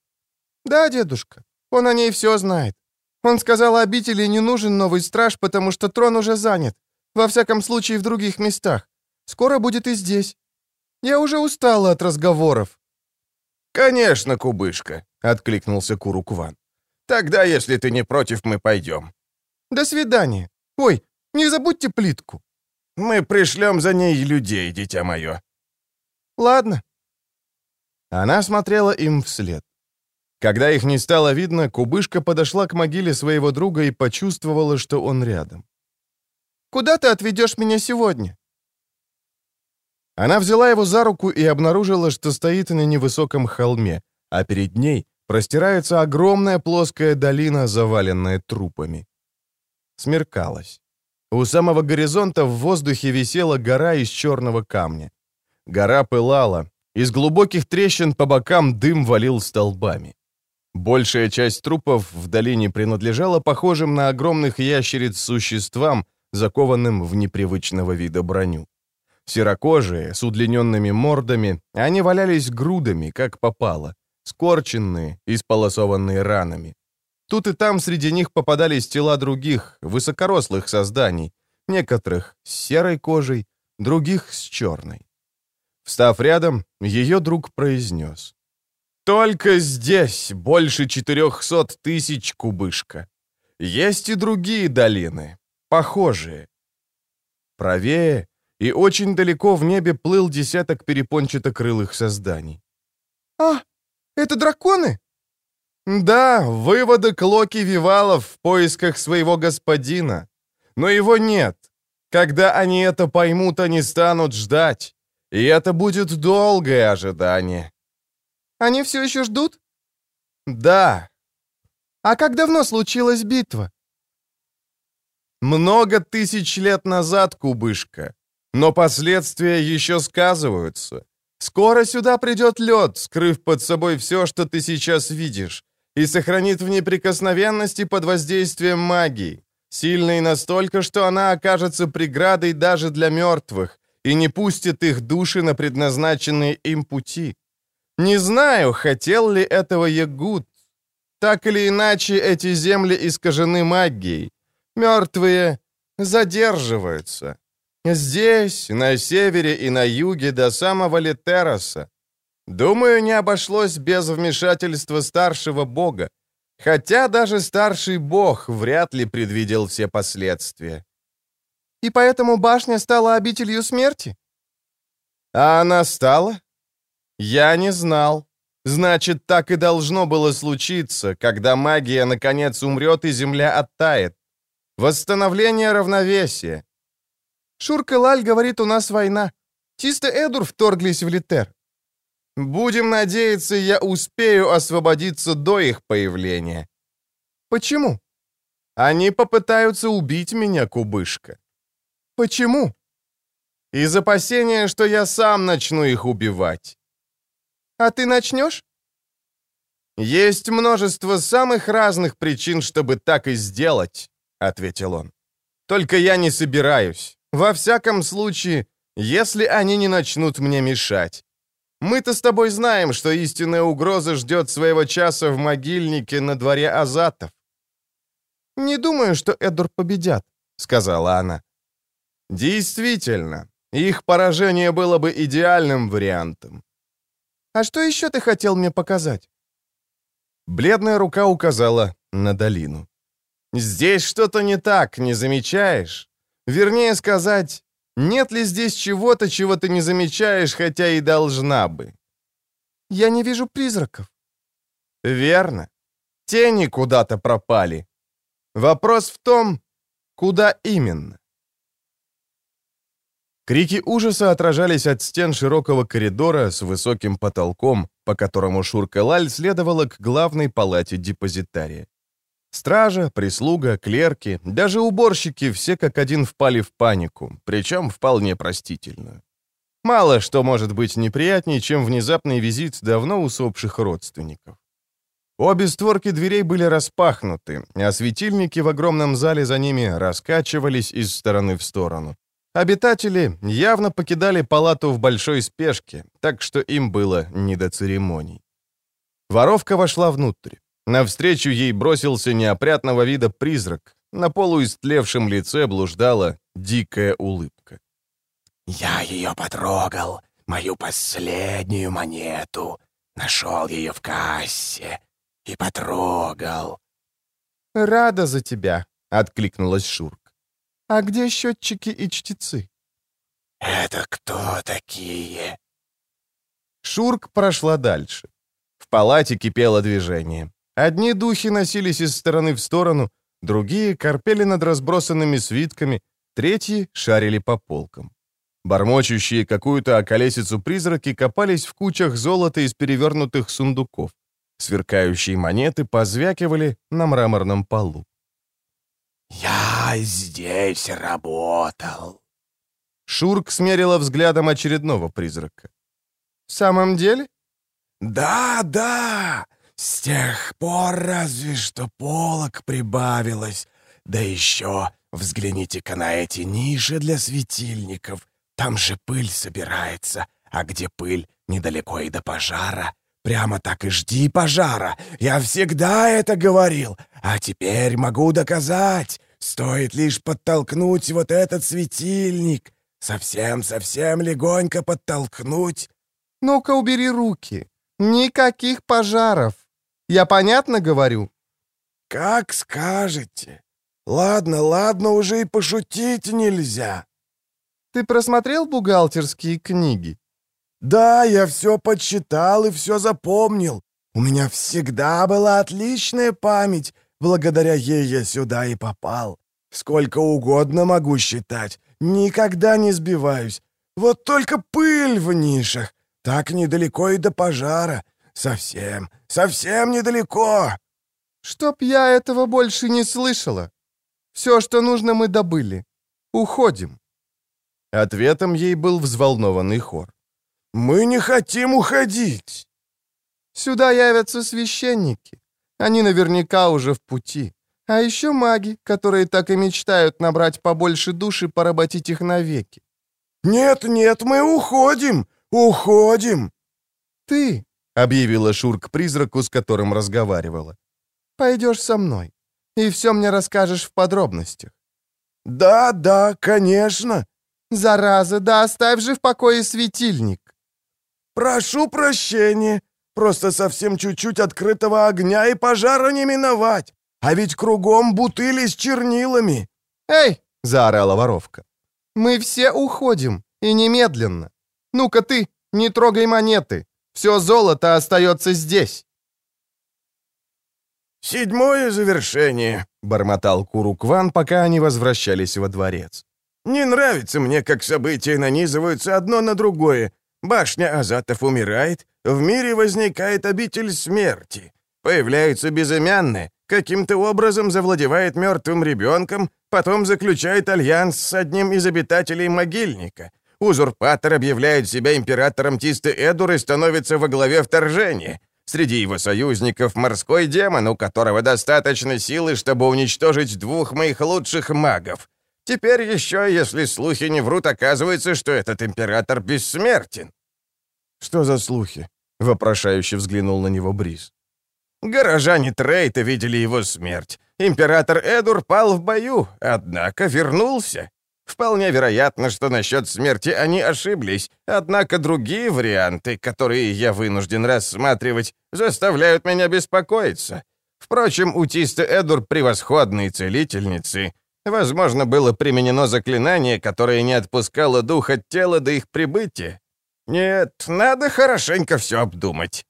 «Да, дедушка, он о ней все знает. Он сказал, обители не нужен новый страж, потому что трон уже занят. Во всяком случае, в других местах. Скоро будет и здесь. Я уже устала от разговоров».
«Конечно, кубышка», — откликнулся Курукван. «Тогда, если ты не против, мы пойдем».
«До свидания. Ой, не забудьте плитку».
«Мы пришлем за ней людей, дитя мое».
«Ладно».
Она смотрела им вслед. Когда их не стало видно, кубышка подошла к могиле своего друга и почувствовала, что он рядом.
«Куда ты отведешь меня сегодня?»
Она взяла его за руку и обнаружила, что стоит на невысоком холме, а перед ней простирается огромная плоская долина, заваленная трупами. Смеркалось. У самого горизонта в воздухе висела гора из черного камня. Гора пылала, из глубоких трещин по бокам дым валил столбами. Большая часть трупов в долине принадлежала похожим на огромных ящериц существам, закованным в непривычного вида броню. Серокожие, с удлиненными мордами, они валялись грудами, как попало, скорченные, исполосованные ранами. Тут и там среди них попадались тела других, высокорослых созданий, некоторых с серой кожей, других с черной. Встав рядом, ее друг произнес. «Только здесь больше четырехсот тысяч кубышка. Есть и другие долины, похожие». Правее и очень далеко в небе плыл десяток перепончатокрылых созданий.
«А, это драконы?»
«Да, выводок Локи Вивалов в поисках своего господина. Но его нет. Когда они это поймут, они станут ждать. И это будет долгое ожидание».
«Они все еще ждут?»
«Да».
«А как давно случилась битва?»
«Много тысяч лет назад, кубышка. Но последствия еще сказываются. Скоро сюда придет лед, скрыв под собой все, что ты сейчас видишь, и сохранит в неприкосновенности под воздействием магии, сильной настолько, что она окажется преградой даже для мертвых и не пустит их души на предназначенные им пути. Не знаю, хотел ли этого Ягуд. Так или иначе, эти земли искажены магией. Мертвые задерживаются. Здесь, на севере и на юге до самого Литероса. Думаю, не обошлось без вмешательства старшего бога, хотя даже старший бог вряд ли предвидел все последствия.
И поэтому башня стала обителью смерти?
А она стала? Я не знал. Значит, так и должно было случиться, когда магия наконец умрет и земля оттает. Восстановление равновесия.
Шурка Лаль говорит, у нас война. Чисто Эдур вторглись в Литер.
Будем надеяться, я успею освободиться до их появления.
Почему?
Они попытаются убить меня, кубышка.
Почему?
Из опасения, что я сам начну их убивать.
А ты начнешь?
Есть множество самых разных причин, чтобы так и сделать, ответил он. Только я не собираюсь. Во всяком случае, если они не начнут мне мешать. Мы-то с тобой знаем, что истинная угроза ждет своего часа в могильнике на дворе Азатов.
«Не думаю, что Эдур победят», — сказала она.
«Действительно, их поражение было бы идеальным вариантом».
«А что еще ты хотел мне показать?»
Бледная рука указала на долину. «Здесь что-то не так, не замечаешь? Вернее сказать, нет ли здесь чего-то, чего ты не замечаешь, хотя и должна бы?
Я не вижу призраков.
Верно. Тени куда-то пропали. Вопрос в том, куда именно. Крики ужаса отражались от стен широкого коридора с высоким потолком, по которому Шурка Лаль следовала к главной палате депозитария. Стража, прислуга, клерки, даже уборщики все как один впали в панику, причем вполне простительную. Мало что может быть неприятнее, чем внезапный визит давно усопших родственников. Обе створки дверей были распахнуты, а светильники в огромном зале за ними раскачивались из стороны в сторону. Обитатели явно покидали палату в большой спешке, так что им было не до церемоний. Воровка вошла внутрь. Навстречу ей бросился неопрятного вида призрак. На полуистлевшем лице блуждала дикая улыбка.
Я ее потрогал, мою последнюю монету. Нашел ее в кассе и потрогал».
«Рада за тебя», — откликнулась Шурк. «А где счетчики и чтецы?»
«Это кто такие?»
Шурк прошла дальше. В палате кипело движение. Одни духи носились из стороны в сторону, другие корпели над разбросанными свитками, третьи шарили по полкам. Бормочущие какую-то околесицу призраки копались в кучах золота из перевернутых сундуков. Сверкающие монеты позвякивали на мраморном полу.
«Я здесь работал».
Шурк смерила взглядом очередного призрака. «В самом деле?»
«Да, да, с тех пор разве что полок прибавилось. Да еще взгляните-ка на эти ниши для светильников. Там же пыль собирается, а где пыль, недалеко и до пожара. Прямо так и жди пожара. Я всегда это говорил, а теперь могу доказать. Стоит лишь подтолкнуть вот этот светильник. Совсем-совсем легонько подтолкнуть.
Ну-ка, убери руки. Никаких пожаров. Я понятно говорю?
Как скажете. Ладно, ладно, уже и пошутить нельзя.
Ты просмотрел бухгалтерские книги?
Да, я все подсчитал и все запомнил. У меня всегда была отличная память. Благодаря ей я сюда и попал. Сколько угодно могу считать. Никогда не сбиваюсь. Вот только пыль в нишах. Так недалеко и до пожара. Совсем, совсем недалеко.
Чтоб я этого больше не слышала. Все, что нужно, мы добыли. Уходим. Ответом ей был взволнованный хор.
«Мы не хотим уходить!»
«Сюда явятся священники. Они наверняка уже в пути. А еще маги, которые так и мечтают набрать побольше душ и поработить их навеки».
«Нет, нет, мы уходим! Уходим!»
«Ты», — объявила Шурк призраку, с которым разговаривала, — «пойдешь со мной, и все мне расскажешь в подробностях».
«Да, да, конечно»,
«Зараза, да оставь же в покое светильник!»
«Прошу прощения, просто совсем чуть-чуть открытого огня и пожара не миновать, а ведь кругом бутыли с чернилами!»
«Эй!» — заорала воровка. «Мы все уходим, и немедленно. Ну-ка ты, не трогай монеты, все золото остается здесь!»
«Седьмое завершение», — бормотал Курукван, пока они возвращались во дворец. Не нравится мне, как события нанизываются одно на другое. Башня Азатов умирает, в мире возникает обитель смерти. Появляются безымянные, каким-то образом завладевает мертвым ребенком, потом заключает альянс с одним из обитателей могильника. Узурпатор объявляет себя императором Тисты Эдур и становится во главе вторжения. Среди его союзников морской демон, у которого достаточно силы, чтобы уничтожить двух моих лучших магов. Теперь еще, если слухи не врут, оказывается, что этот император бессмертен».
«Что за слухи?» — вопрошающе взглянул на него Бриз.
«Горожане Трейта видели его смерть. Император Эдур пал в бою, однако вернулся. Вполне вероятно, что насчет смерти они ошиблись, однако другие варианты, которые я вынужден рассматривать, заставляют меня беспокоиться. Впрочем, у Тиста Эдур превосходные целительницы, Возможно, было применено заклинание, которое не отпускало дух от тела до их прибытия. Нет, надо хорошенько все обдумать.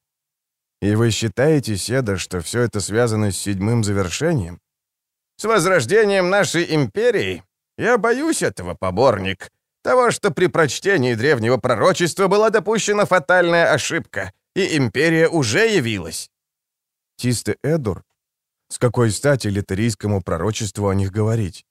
И вы считаете, Седа, что все это связано с седьмым завершением?
С возрождением нашей империи? Я боюсь этого, поборник. Того, что при прочтении древнего пророчества была допущена фатальная ошибка, и империя уже явилась.
Тисты Эдур с какой стати литерийскому пророчеству о них говорить?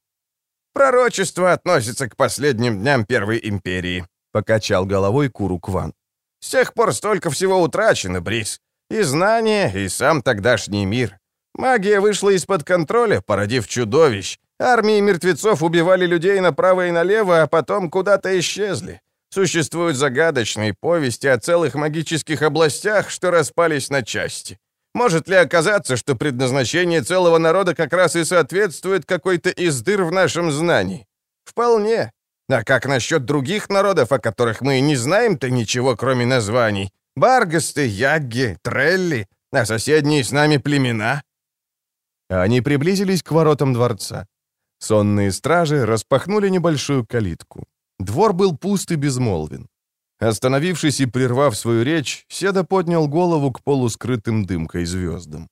«Пророчество относится к последним дням Первой Империи», —
покачал головой Куру Кван.
«С тех пор столько всего утрачено, Брис. И знания, и сам тогдашний мир. Магия вышла из-под контроля, породив чудовищ. Армии мертвецов убивали людей направо и налево, а потом куда-то исчезли. Существуют загадочные повести о целых магических областях, что распались на части. Может ли оказаться, что предназначение целого народа как раз и соответствует какой-то из дыр в нашем знании? Вполне. А как насчет других народов, о которых мы не знаем-то ничего, кроме названий? Баргасты, Ягги, Трелли, а соседние с нами племена?»
Они приблизились к воротам дворца. Сонные стражи распахнули небольшую калитку. Двор был пуст и безмолвен. Остановившись и прервав свою речь, Седа поднял голову к полускрытым дымкой звездам.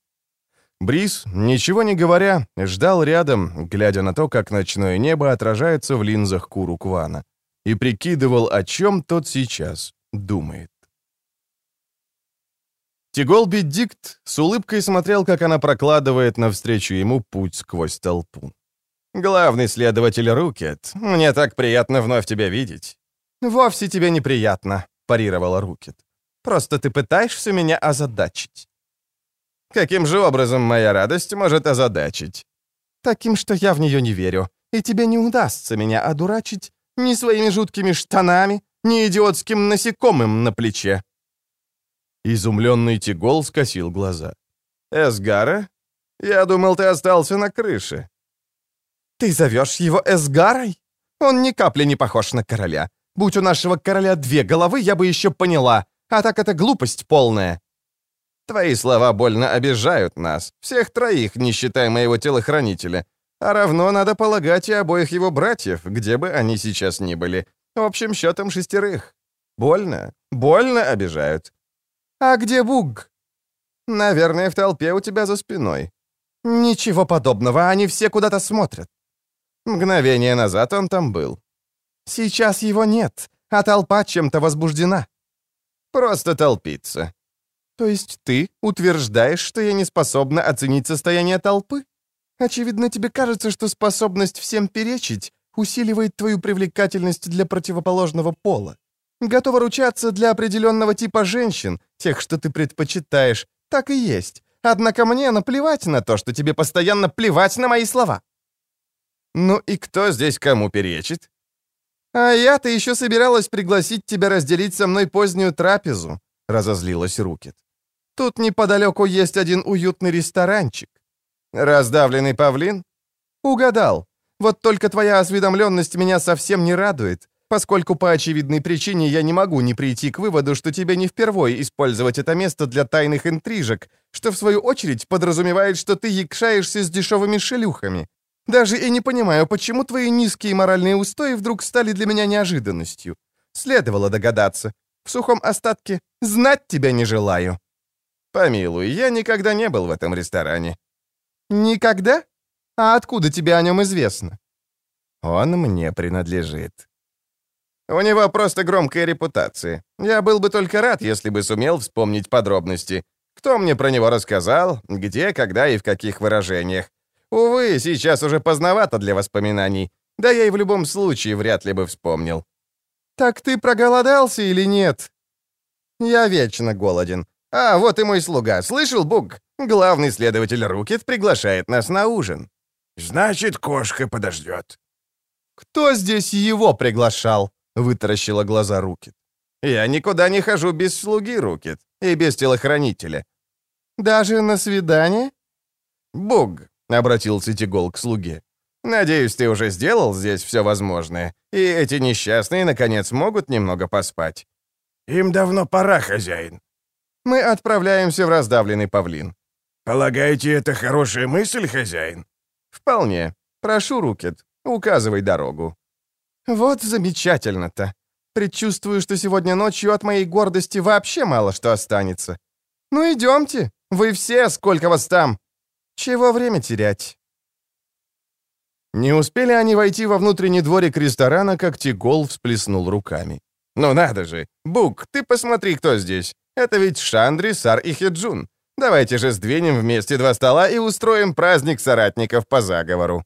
Бриз, ничего не говоря, ждал рядом, глядя на то, как ночное небо отражается в линзах Куру Квана, и прикидывал, о чем тот сейчас думает. Тигол Беддикт с улыбкой смотрел, как она прокладывает навстречу ему путь сквозь толпу. «Главный следователь Рукет, мне так приятно вновь тебя видеть». «Вовсе тебе неприятно», — парировала Рукет. «Просто ты пытаешься меня озадачить». «Каким же образом моя радость может озадачить?» «Таким, что я в нее не верю, и тебе не удастся меня одурачить ни своими жуткими штанами, ни идиотским насекомым на плече». Изумленный Тигол скосил глаза. «Эсгара? Я думал, ты остался на крыше». «Ты зовешь его Эсгарой? Он ни капли не похож на короля. Будь у нашего короля две головы, я бы еще поняла. А так это глупость полная». «Твои слова больно обижают нас, всех троих, не считая моего телохранителя. А равно надо полагать и обоих его братьев, где бы они сейчас ни были. Общим счетом шестерых. Больно, больно обижают. «А где Буг?» «Наверное, в толпе у тебя за спиной». «Ничего подобного, они все куда-то смотрят». Мгновение назад он там был. «Сейчас его нет, а толпа чем-то возбуждена». «Просто толпится». «То есть ты утверждаешь, что я не способна оценить состояние толпы? Очевидно, тебе кажется, что способность всем перечить усиливает твою привлекательность для противоположного пола. Готова ручаться для определенного типа женщин, тех, что ты предпочитаешь. Так и есть. Однако мне наплевать на то, что тебе постоянно плевать на мои слова». «Ну и кто здесь кому перечит?» «А я-то еще собиралась пригласить тебя разделить со мной позднюю трапезу», — разозлилась Рукет. «Тут неподалеку есть один уютный ресторанчик». «Раздавленный павлин?» «Угадал. Вот только твоя осведомленность меня совсем не радует поскольку по очевидной причине я не могу не прийти к выводу, что тебе не впервой использовать это место для тайных интрижек, что в свою очередь подразумевает, что ты якшаешься с дешевыми шелюхами. Даже и не понимаю, почему твои низкие моральные устои вдруг стали для меня неожиданностью. Следовало догадаться. В сухом остатке знать тебя не желаю. Помилуй, я никогда не был в этом ресторане. Никогда? А откуда тебе о нем известно? Он мне принадлежит. У него просто громкая репутация. Я был бы только рад, если бы сумел вспомнить подробности. Кто мне про него рассказал, где, когда и в каких выражениях. Увы, сейчас уже поздновато для воспоминаний. Да я и в любом случае вряд ли бы вспомнил. «Так ты проголодался или нет?» «Я вечно голоден. А, вот и мой слуга. Слышал, Буг? Главный следователь Рукет приглашает нас на ужин».
«Значит, кошка подождет».
«Кто здесь его приглашал?» — вытаращила глаза Рукет. «Я никуда не хожу без слуги, Рукет, и без телохранителя». «Даже на свидание?» «Буг», — обратился Тигол к слуге. «Надеюсь, ты уже сделал здесь все возможное, и эти несчастные, наконец, могут немного поспать».
«Им давно пора, хозяин».
«Мы отправляемся в раздавленный павлин».
«Полагаете, это хорошая мысль, хозяин?»
«Вполне. Прошу, Рукет, указывай дорогу». «Вот замечательно-то. Предчувствую, что сегодня ночью от моей гордости вообще мало что останется. Ну идемте, вы все, сколько вас там. Чего время терять?» Не успели они войти во внутренний дворик ресторана, как Тигол всплеснул руками. «Ну надо же! Бук, ты посмотри, кто здесь. Это ведь Шандри, Сар и Хеджун. Давайте же сдвинем вместе два стола и устроим праздник соратников по заговору».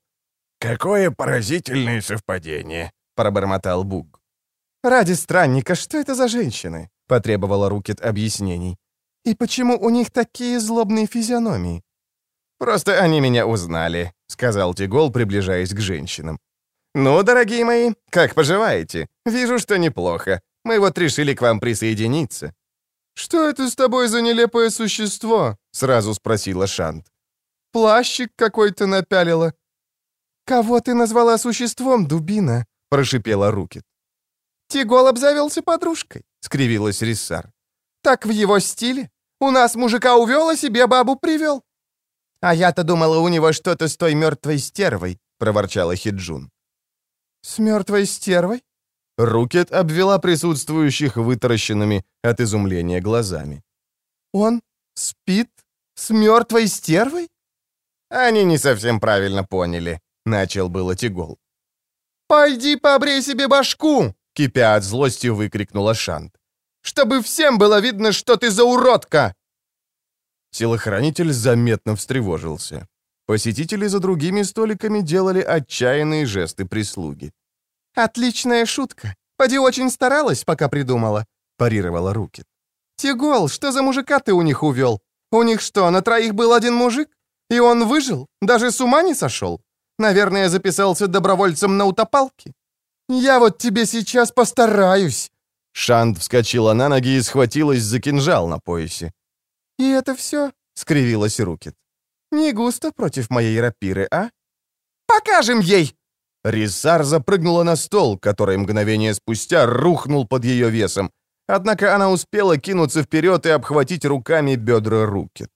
«Какое поразительное совпадение!»
— пробормотал Буг. «Ради странника, что это за женщины?» — потребовала Рукет объяснений. «И почему у них такие злобные физиономии?» «Просто они меня узнали», — сказал Тигол, приближаясь к женщинам. «Ну, дорогие мои, как поживаете? Вижу, что неплохо. Мы вот решили к вам присоединиться». «Что это с тобой за нелепое существо?» — сразу спросила Шант. «Плащик какой-то напялила». «Кого ты назвала существом, дубина?» прошипела Рукит.
«Тигол обзавелся подружкой», — скривилась Риссар. «Так в его стиле. У нас мужика увел, а себе бабу привел». «А я-то думала, у него что-то с той мертвой стервой», — проворчала Хиджун.
«С мертвой стервой?»
Рукет обвела присутствующих вытаращенными от изумления глазами.
«Он спит с мертвой стервой?»
«Они не совсем правильно поняли», — начал было Тигол.
«Пойди побрей себе башку!» — кипя от злости выкрикнула Шант. «Чтобы всем было видно, что ты за уродка!»
Телохранитель заметно встревожился. Посетители за другими столиками делали отчаянные жесты прислуги.
«Отличная шутка. Поди очень старалась, пока придумала», — парировала Рукет. «Тигол, что за мужика ты у них увел? У них что, на троих был один мужик? И он выжил? Даже с ума не сошел? Наверное, записался добровольцем на утопалке? Я вот тебе сейчас постараюсь!»
Шант вскочила на ноги и схватилась за кинжал на поясе.
«И это все?» — скривилась Рукет. «Не густо против моей рапиры, а?»
«Покажем ей!»
Рисар запрыгнула на стол, который мгновение спустя рухнул под ее весом. Однако она успела кинуться вперед и обхватить руками бедра Рукет.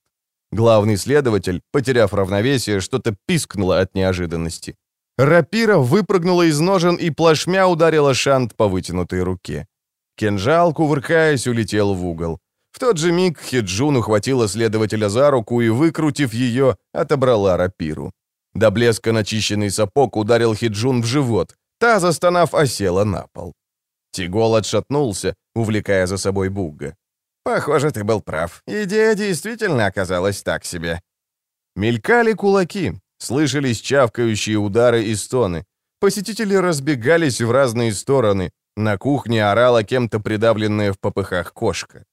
Главный следователь, потеряв равновесие, что-то пискнуло от неожиданности. Рапира выпрыгнула из ножен и плашмя ударила Шант по вытянутой руке. Кинжал, кувыркаясь, улетел в угол. В тот же миг Хиджун ухватила следователя за руку и, выкрутив ее, отобрала рапиру. До блеска начищенный сапог ударил Хиджун в живот. Та, застонав, осела на пол. Тигол отшатнулся, увлекая за собой Бугга.
«Похоже, ты был прав. Идея действительно оказалась так себе».
Мелькали кулаки, слышались чавкающие удары и стоны. Посетители разбегались в разные стороны. На кухне орала кем-то придавленная в попыхах кошка.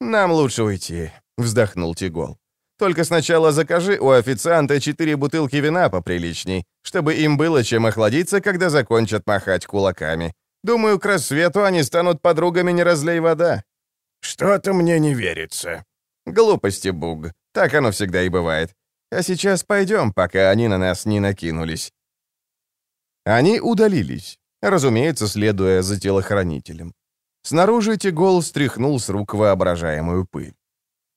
«Нам лучше уйти», — вздохнул Тигол. «Только сначала закажи у официанта четыре бутылки вина поприличней, чтобы им было чем охладиться, когда закончат махать кулаками. Думаю, к рассвету они станут подругами «Не разлей вода».
«Что-то мне не верится».
«Глупости, Буг. Так оно всегда и бывает. А сейчас пойдем, пока они на нас не накинулись».
Они удалились, разумеется, следуя за телохранителем. Снаружи Тигол стряхнул с рук воображаемую пыль.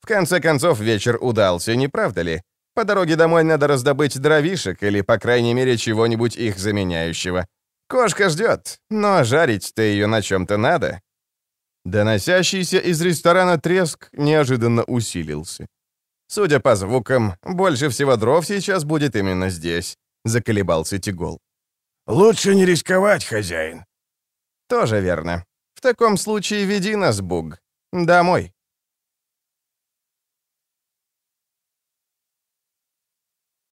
«В конце концов, вечер удался, не правда ли? По дороге домой надо раздобыть дровишек или, по крайней мере, чего-нибудь их заменяющего. Кошка ждет, но жарить-то ее на чем-то надо».
Доносящийся из ресторана треск неожиданно усилился.
«Судя по звукам, больше всего дров сейчас будет именно здесь», — заколебался Тигол.
«Лучше не рисковать, хозяин».
«Тоже верно. В таком случае веди нас, Буг. Домой».